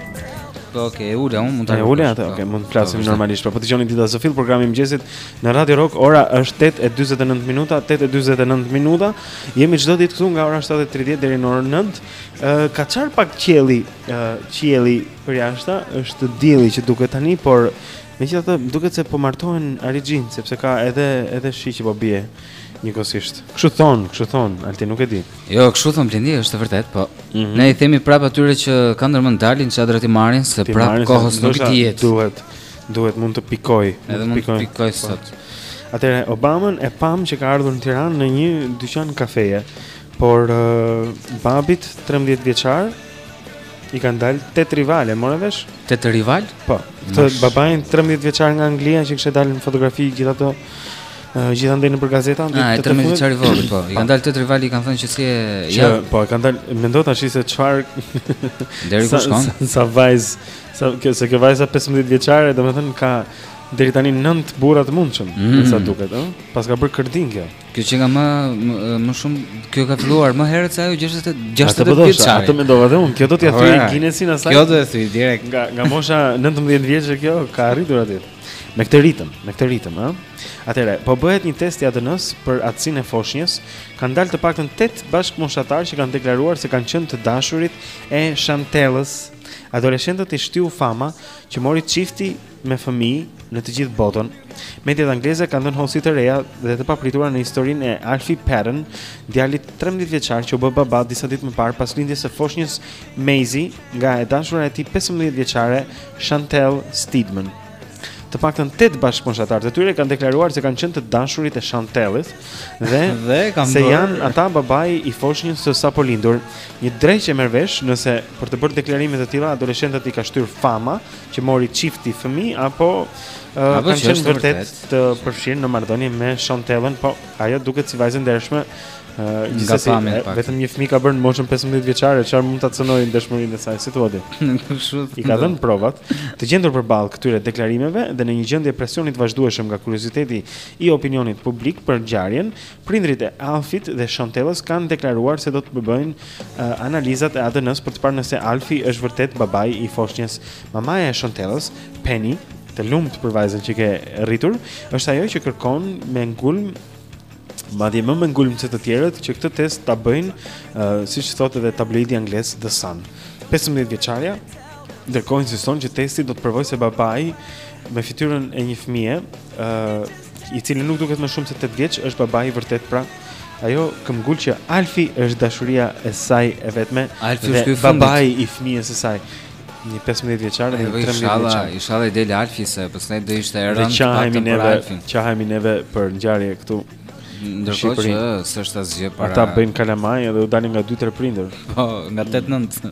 Speaker 2: Po ok, e
Speaker 1: ula, unë mund ta ul
Speaker 2: atë. Ok, mund të flasim normalisht. Po dëgjoni Dita Zë Fill programin e mëngjesit në Radio Rock. Ora është 8:49 minuta, 8:49 minuta. Jemi çdo ditë këtu nga ora 7:30 deri në orën 9. Ë ka çarë pak qielli, ë qielli përjashta, është dielli që duket tani, por megjithatë duket se po martohen arixhinjtë sepse ka edhe edhe shi që po bie. Njëkohësisht. Kështu thon, kështu thon, Altin nuk e di.
Speaker 1: Jo, kështu thon Blendi, është e vërtet, po.
Speaker 2: Mm -hmm.
Speaker 1: Ne i themi prapë atyre që kanë ndërmend të dalin çadrat t'i marrin se prapë kohës nuk i dihet.
Speaker 2: Duhet, duhet mund të pikoj,
Speaker 1: edhe mund të pikoj po. sot.
Speaker 2: Atëherë Obamën e pamë që ka ardhur në Tiranë në një dyqan kafeje, por uh, babit 13 vjeçar i kanë dalë tetë rivale, e more
Speaker 1: vesh? Tetë rivalë?
Speaker 2: Po.
Speaker 1: Atë
Speaker 2: babain 13 vjeçar nga Anglia që kishte dalë në fotografi gjithë ato Gjithandej nëpër gazeta ndonjë
Speaker 1: ah,
Speaker 2: trembëdhjetë
Speaker 1: vjeçari i vogël po. I kanë dalë tetë rivalë, kanë thënë që si e ja.
Speaker 2: Po, e kanë dalë, mendo tash se çfarë
Speaker 1: deri ku shkon?
Speaker 2: Sa vajz, sa kjo se kjo vajza 15 vjeçare, domethënë ka deri tani 9 burra të mundshëm,
Speaker 1: mm.
Speaker 2: sa duket, ëh. Paska bërë kërdinë kjo.
Speaker 1: Kjo që nga, më më shumë kjo ka filluar më herët se ajo 60 60
Speaker 2: vjeçare. Atë mendova dhe unë, kjo do
Speaker 1: t'ia
Speaker 2: thyej Guinnessin asaj.
Speaker 1: Kjo do ta thyej direkt.
Speaker 2: Nga nga mosha 19 vjeç kjo ka arritur atje. Me këtë ritëm, me këtë ritëm, ë. Atëherë, po bëhet një test i ADN-s për atësinë e foshnjës. Kanë dalë të paktën 8 bashkëmoshatarë që kanë deklaruar se kanë qenë të dashurit e Shantellës. Adoleshentët i shtyu fama që mori çifti me fëmijë në të gjithë botën. Mediat angleze kanë dhënë hollësi të reja dhe të papritura në historinë e Alfie Patten, djalit 13 vjeçar që u bë baba disa ditë më parë pas lindjes së foshnjës Maisie, nga e dashura e tij 15 vjeçare Chantel Steedman. Të paktën 8 bashkëmoshatarë të tyre kanë deklaruar se kanë qenë të dashurit e Chantelit dhe,
Speaker 1: dhe kanë
Speaker 2: se janë ata babai i foshnjës së sapolindur. Një dreq e merr vesh nëse për të bërë deklarime të tilla adoleshentët i ka shtyr fama që mori çifti fëmijë apo uh, kanë qenë vërtet të përfshirë në marrëdhënie me Chantelën, po ajo duket si vajzë e ndershme Nga
Speaker 1: pamja
Speaker 2: e
Speaker 1: pak.
Speaker 2: Vetëm një fëmijë ka bërë në moshën 15 vjeçare, çfarë mund ta cënojë ndershmërinë e saj, si thua ti? I ka dhënë provat. Të gjendur përballë këtyre deklarimeve dhe në një gjendje presioni të vazhdueshëm nga kurioziteti i opinionit publik për ngjarjen, prindërit e Alfit dhe Shantellës kanë deklaruar se do të bëjnë uh, analizat e ADN-së për të parë nëse Alfi është vërtet babai i foshnjës. Mamaja e Shantellës, Penny, të lumtë për vajzën që ke rritur, është ajo që kërkon me ngulm madje më me ngulm se të tjerët që këtë test ta bëjnë, uh, siç thotë edhe tabloidi anglez The Sun. 15 vjeçarja ndërkohë insiston që testi do të provojë se babai me fytyrën e një fëmije, ë uh, i cili nuk duket më shumë se 8 vjeç, është babai i vërtetë pra. Ajo këmbëngul që Alfi është dashuria e saj e vetme.
Speaker 1: Alfi është
Speaker 2: babai i fëmijës së saj. Një 15 vjeçar dhe një 13 vjeçar.
Speaker 1: Inshallah, inshallah i del Alfi se pastaj do ishte e rëndë të paktën për Alfin.
Speaker 2: Qahemi neve për ngjarje këtu.
Speaker 1: Ndërkohë që s'është asgjë para.
Speaker 2: Ata bëjnë kalamaj dhe u dalin nga 2-3 prindër.
Speaker 1: Po, nga 8-9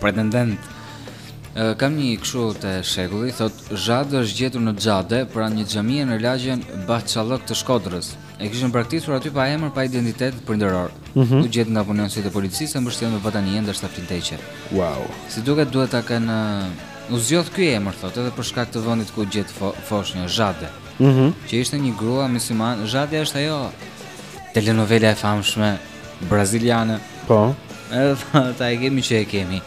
Speaker 1: pretendent. Kam një kështu të shekulli, thotë Zhade është gjetur në xhade, pranë një xhamie në lagjen Bahçallëk të Shkodrës. E kishin braktisur aty pa emër, pa identitet prindëror. Mm -hmm. U gjet nga punonjësit e policisë e mbështjellë me batanije ndërsa flinte e qetë.
Speaker 2: Wow.
Speaker 1: Si duket duhet ta kanë u zgjodh ky emër thotë edhe për shkak të vendit ku u gjet fo, foshnja Zhade.
Speaker 2: Mhm.
Speaker 1: Mm që ishte një grua muslimane. Zhade është ajo telenovela e famshme braziliane.
Speaker 2: Po.
Speaker 1: Edhe ta e kemi që e kemi.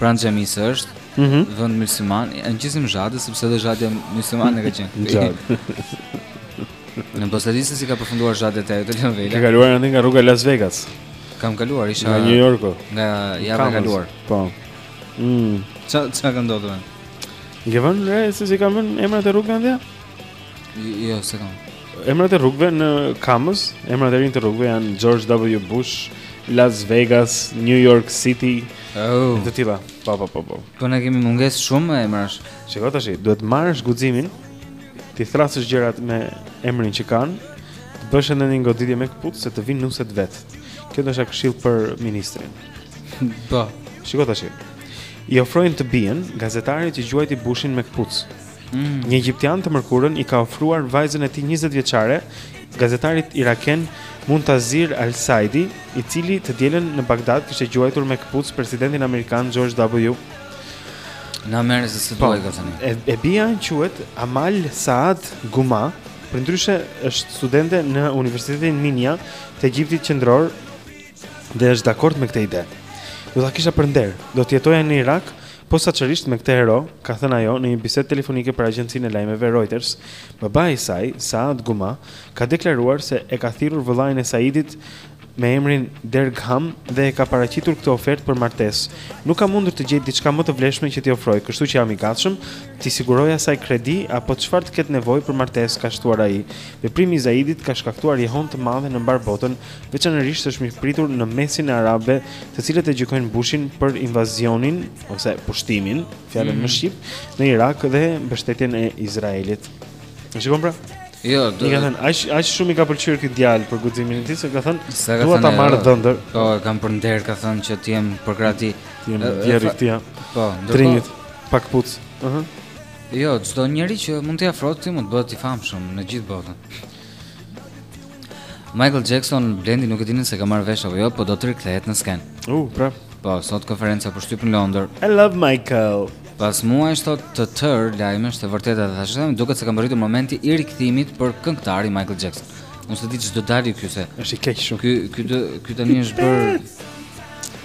Speaker 1: Pranë xhamisë është.
Speaker 2: Mhm.
Speaker 1: Mm vend musliman, e ngjisim Zhade sepse dhe Zhade muslimane ka qenë. Në Boston si ka përfunduar Zhadja te telenovela.
Speaker 2: Ke kaluar ndonjëherë nga rruga Las Vegas?
Speaker 1: Kam kaluar, isha
Speaker 2: në New York.
Speaker 1: Nga java e kaluar.
Speaker 2: Po. Mm.
Speaker 1: Ça ça ka ndodhur?
Speaker 2: Ke vën re se si kanë vënë emrat e rrugëve andej?
Speaker 1: Jo, s'e kam.
Speaker 2: Emrat e rrugëve në Kamëz, emrat e rinj të rrugëve janë George W Bush, Las Vegas, New York City.
Speaker 1: Oh.
Speaker 2: Të tilla. Po, po, po, po.
Speaker 1: Po ne kemi mungesë shumë emrash.
Speaker 2: Shikoj tash, duhet marrësh guximin. T'i thërrasësh gjërat me emrin që kanë, të bësh edhe një goditje me këpucë se të vijnë nuset vetë. Kjo do të ishte këshillë për ministrin.
Speaker 1: Po.
Speaker 2: Shiko tash. I ofrojnë të bijën gazetarit që gjuajti Bushin me këpucë. Mm. Një egjiptian të mërkurën i ka ofruar vajzën e tij 20 vjeçare gazetarit irakian Muntazir Al-Saidi, i cili të dielën në Bagdad kishte gjuajtur me këpucë presidentin amerikan George W.
Speaker 5: Na merr se se
Speaker 2: po,
Speaker 5: duaj këtë tani.
Speaker 2: E, e bija quhet Amal Saad Guma, përndryshe është studente në Universitetin Minia të Egjiptit Qendror dhe është dakord me këtë ide. Do ta kisha për nder, do të jetoja në Irak, posaçërisht me këtë hero, ka thënë ajo në një bisedë telefonike për agjencinë e lajmeve Reuters, babai i saj, Saad Guma, ka deklaruar se e ka thirrur vëllanë e Saidit me emrin Dergham dhe i ka paraqitur këtë ofertë për martesë. Nuk kam mundur të gjej diçka më të vlefshme që t'i ofroj, kështu që jam i gatshëm t'i siguroj asaj kredi apo çfarë të ketë nevojë për martesë, ka shtuar ai. Veprimi i Zaidit ka shkaktuar jehonë të madhe në mbarë botën, veçanërisht është mirëpritur në mesin e arabëve, të cilët e gjykojnë Bushin për invazionin ose pushtimin, fjalën më shqip, në Irak dhe mbështetjen e Izraelit. E shikon pra?
Speaker 5: Jo, do.
Speaker 2: I ka thënë, aq aq shumë i ka pëlqyer ky djalë për guximin e tij, se ka thënë, dua ta marr
Speaker 5: jo.
Speaker 2: dhëndër.
Speaker 5: Po, e kam për nder, ka thënë që t'i jem përkrah.
Speaker 2: T'i jem vjehrri
Speaker 5: këtij.
Speaker 2: Ja.
Speaker 5: Po, ndërkohë.
Speaker 2: Trimit, pa këpucë. Ëh. Uh -huh.
Speaker 5: Jo, çdo njeri që mund t'i afrohet ti mund të bëhet i famshëm në gjithë botën. Michael Jackson Blendi nuk e di nëse e ke marrë vesh apo jo, po do të rikthehet në skenë.
Speaker 2: U, uh, prapë.
Speaker 5: Po, sot konferenca për shtyp në Londër.
Speaker 2: I love Michael.
Speaker 5: Pas muajsh të tërë lajmesh të vërteta dhe thashethemesh, duket se ka mbërritur momenti i rikthimit për këngëtarin Michael Jackson. Unë s'e di ç'do dali ky se.
Speaker 2: Është i keq shumë.
Speaker 5: Ky ky do ky tani është bërë.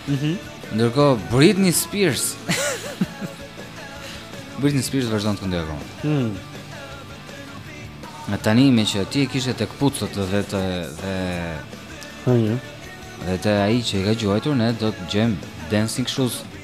Speaker 2: Mhm.
Speaker 5: Ndërkohë Britney Spears. Britney Spears vazhdon të këndojë akoma. Mhm. Tani meqë ti e kishe te këpucët dhe te dhe... Dhe te ai që i ka gjuajtur, ne do të gjejmë Dancing Shoes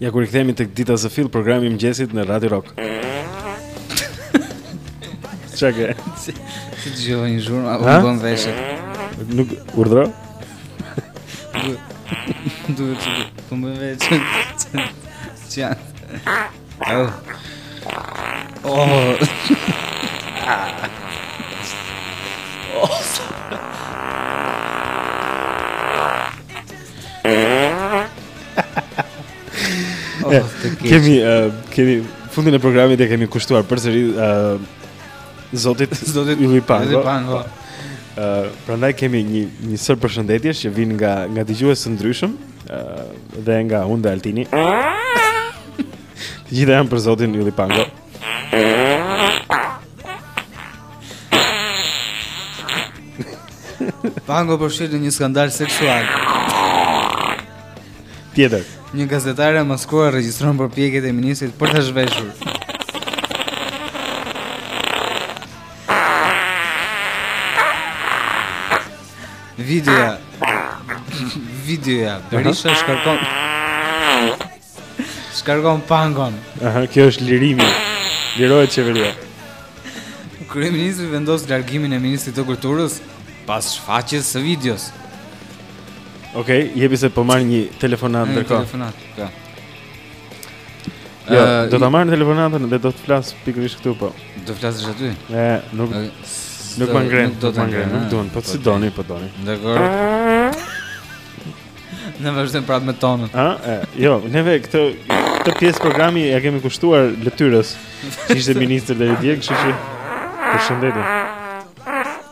Speaker 2: Ja ku rikthehemi tek dita zë fill programi i mëngjesit në Radio Rock. Ça ke.
Speaker 5: Si dëgjova një zhurmë, apo më bënë veshët.
Speaker 2: Nuk urdhra.
Speaker 5: Duhet të të më veshët. Çja. Oh.
Speaker 2: kemi uh, kemi fundin e programit e kemi kushtuar përsëri uh, zotit
Speaker 1: zotit
Speaker 2: Ylli Pango.
Speaker 1: Ylli Pango.
Speaker 2: Uh, prandaj kemi një një sërë përshëndetjesh që vijnë nga nga dëgjues të ndryshëm. dhe nga unë dhe Altini. Të gjitha janë për zotin Ylli Pango.
Speaker 1: Pango përfshirë në një skandal seksual.
Speaker 2: Tjetër.
Speaker 1: Një gazetare e maskuar regjistron përpjekjet e ministrit për ta zhveshur. Videoja. Videoja. Berisha shkarkon. Shkarkon Pangon.
Speaker 2: Aha, kjo është lirimi. Lirohet qeveria.
Speaker 1: Kryeministri vendos largimin e ministrit të kulturës pas shfaqjes së videos.
Speaker 2: Okej, okay, jepi se po marr një telefonat ndërkohë.
Speaker 1: Telefonat, po.
Speaker 2: Jo,
Speaker 1: uh,
Speaker 2: do ta marr telefonatën dhe do të flas pikërisht këtu po.
Speaker 1: Do flasësh aty?
Speaker 2: E, nuk
Speaker 1: e,
Speaker 2: nuk më
Speaker 1: ngrenë, do të ngrenë,
Speaker 2: nuk duan, po si po doni, po doni.
Speaker 1: Dakor. Ne vazhdojmë prapë me tonën.
Speaker 2: Ë, e, jo, neve këtë këtë pjesë programi ia kemi kushtuar lëtyrës, që ishte ministër deri dje, kështu që përshëndetim.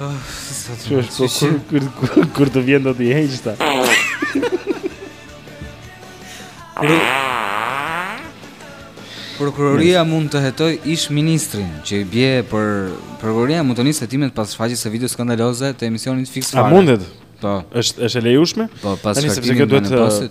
Speaker 2: Që është po kur, kur, kur, kur të vjen do t'i heqë ta
Speaker 1: Prokuroria mund të hetojë ish-ministrin që i bie për Prokuroria mund të nisë hetimet pas shfaqjes së videos skandaloze te emisioni
Speaker 2: Fiks
Speaker 1: Fare A
Speaker 2: mundet?
Speaker 1: Po
Speaker 2: është, është e lejushme?
Speaker 1: Po pas
Speaker 2: shfaqjes së
Speaker 1: videos skandaloze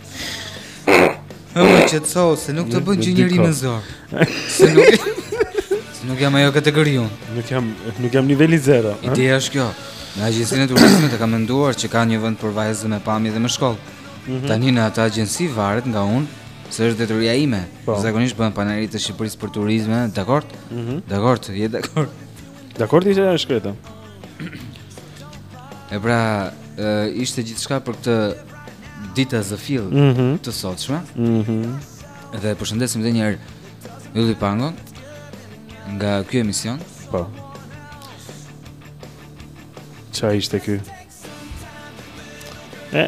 Speaker 1: Më
Speaker 2: më që të
Speaker 1: so, se nuk të bën që
Speaker 2: njeri
Speaker 1: me zor Se nuk Se nuk jam ajo kategori unë
Speaker 2: Nuk jam, nuk jam niveli zero
Speaker 1: Ideja është kjo Në agjencinë e turizmit e kam menduar që ka një vend për vajzë me pamje dhe me shkollë
Speaker 2: mm -hmm.
Speaker 1: Tani në atë agjenci varet nga unë Se është drejtoria ime
Speaker 2: po.
Speaker 1: Zakonisht bëhen panaire të Shqipërisë për turizëm Dakort?
Speaker 2: Mm
Speaker 1: -hmm. Dakort, je dakort
Speaker 2: Dakort i thotë e shkreta
Speaker 1: E pra, ishte gjithçka për këtë Dita Zë
Speaker 2: Fill mm -hmm.
Speaker 1: të sotme.
Speaker 2: Mhm.
Speaker 1: Mm dhe përshëndesim edhe një herë Ylli Pangon nga ky emision.
Speaker 2: Po. Çfarë ishte ky? E,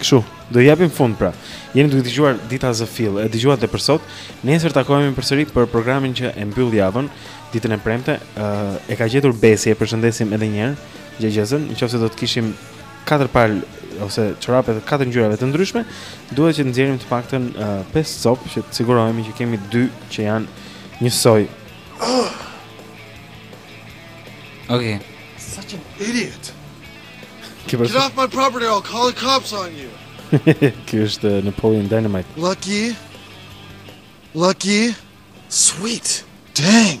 Speaker 2: kështu, do japim fund pra. Jeni duke dëgjuar Dita Zë Fill, e dëgjuat edhe për sot. Nesër takohemi përsëri për programin që e mbyll javën, ditën e premte. Ë, e ka gjetur Besi, e përshëndesim edhe një herë. Gjegjëzën, në qoftë se do të kishim katër palë ose çorape të katër ngjyrave të ndryshme, duhet që të nxjerrim të paktën uh, pesë copë që të sigurohemi që kemi dy që janë njësoj.
Speaker 1: Oh. Okay.
Speaker 6: Such an idiot.
Speaker 2: Give
Speaker 6: Get off my property or I'll call the cops on you.
Speaker 2: Ky është uh, Napoleon Dynamite.
Speaker 6: Lucky. Lucky. Sweet. Dang.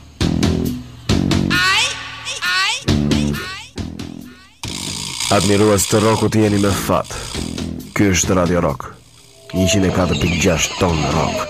Speaker 7: Admirues të rockut jeni me fat. Ky është Radio Rock. 104.6 ton rock.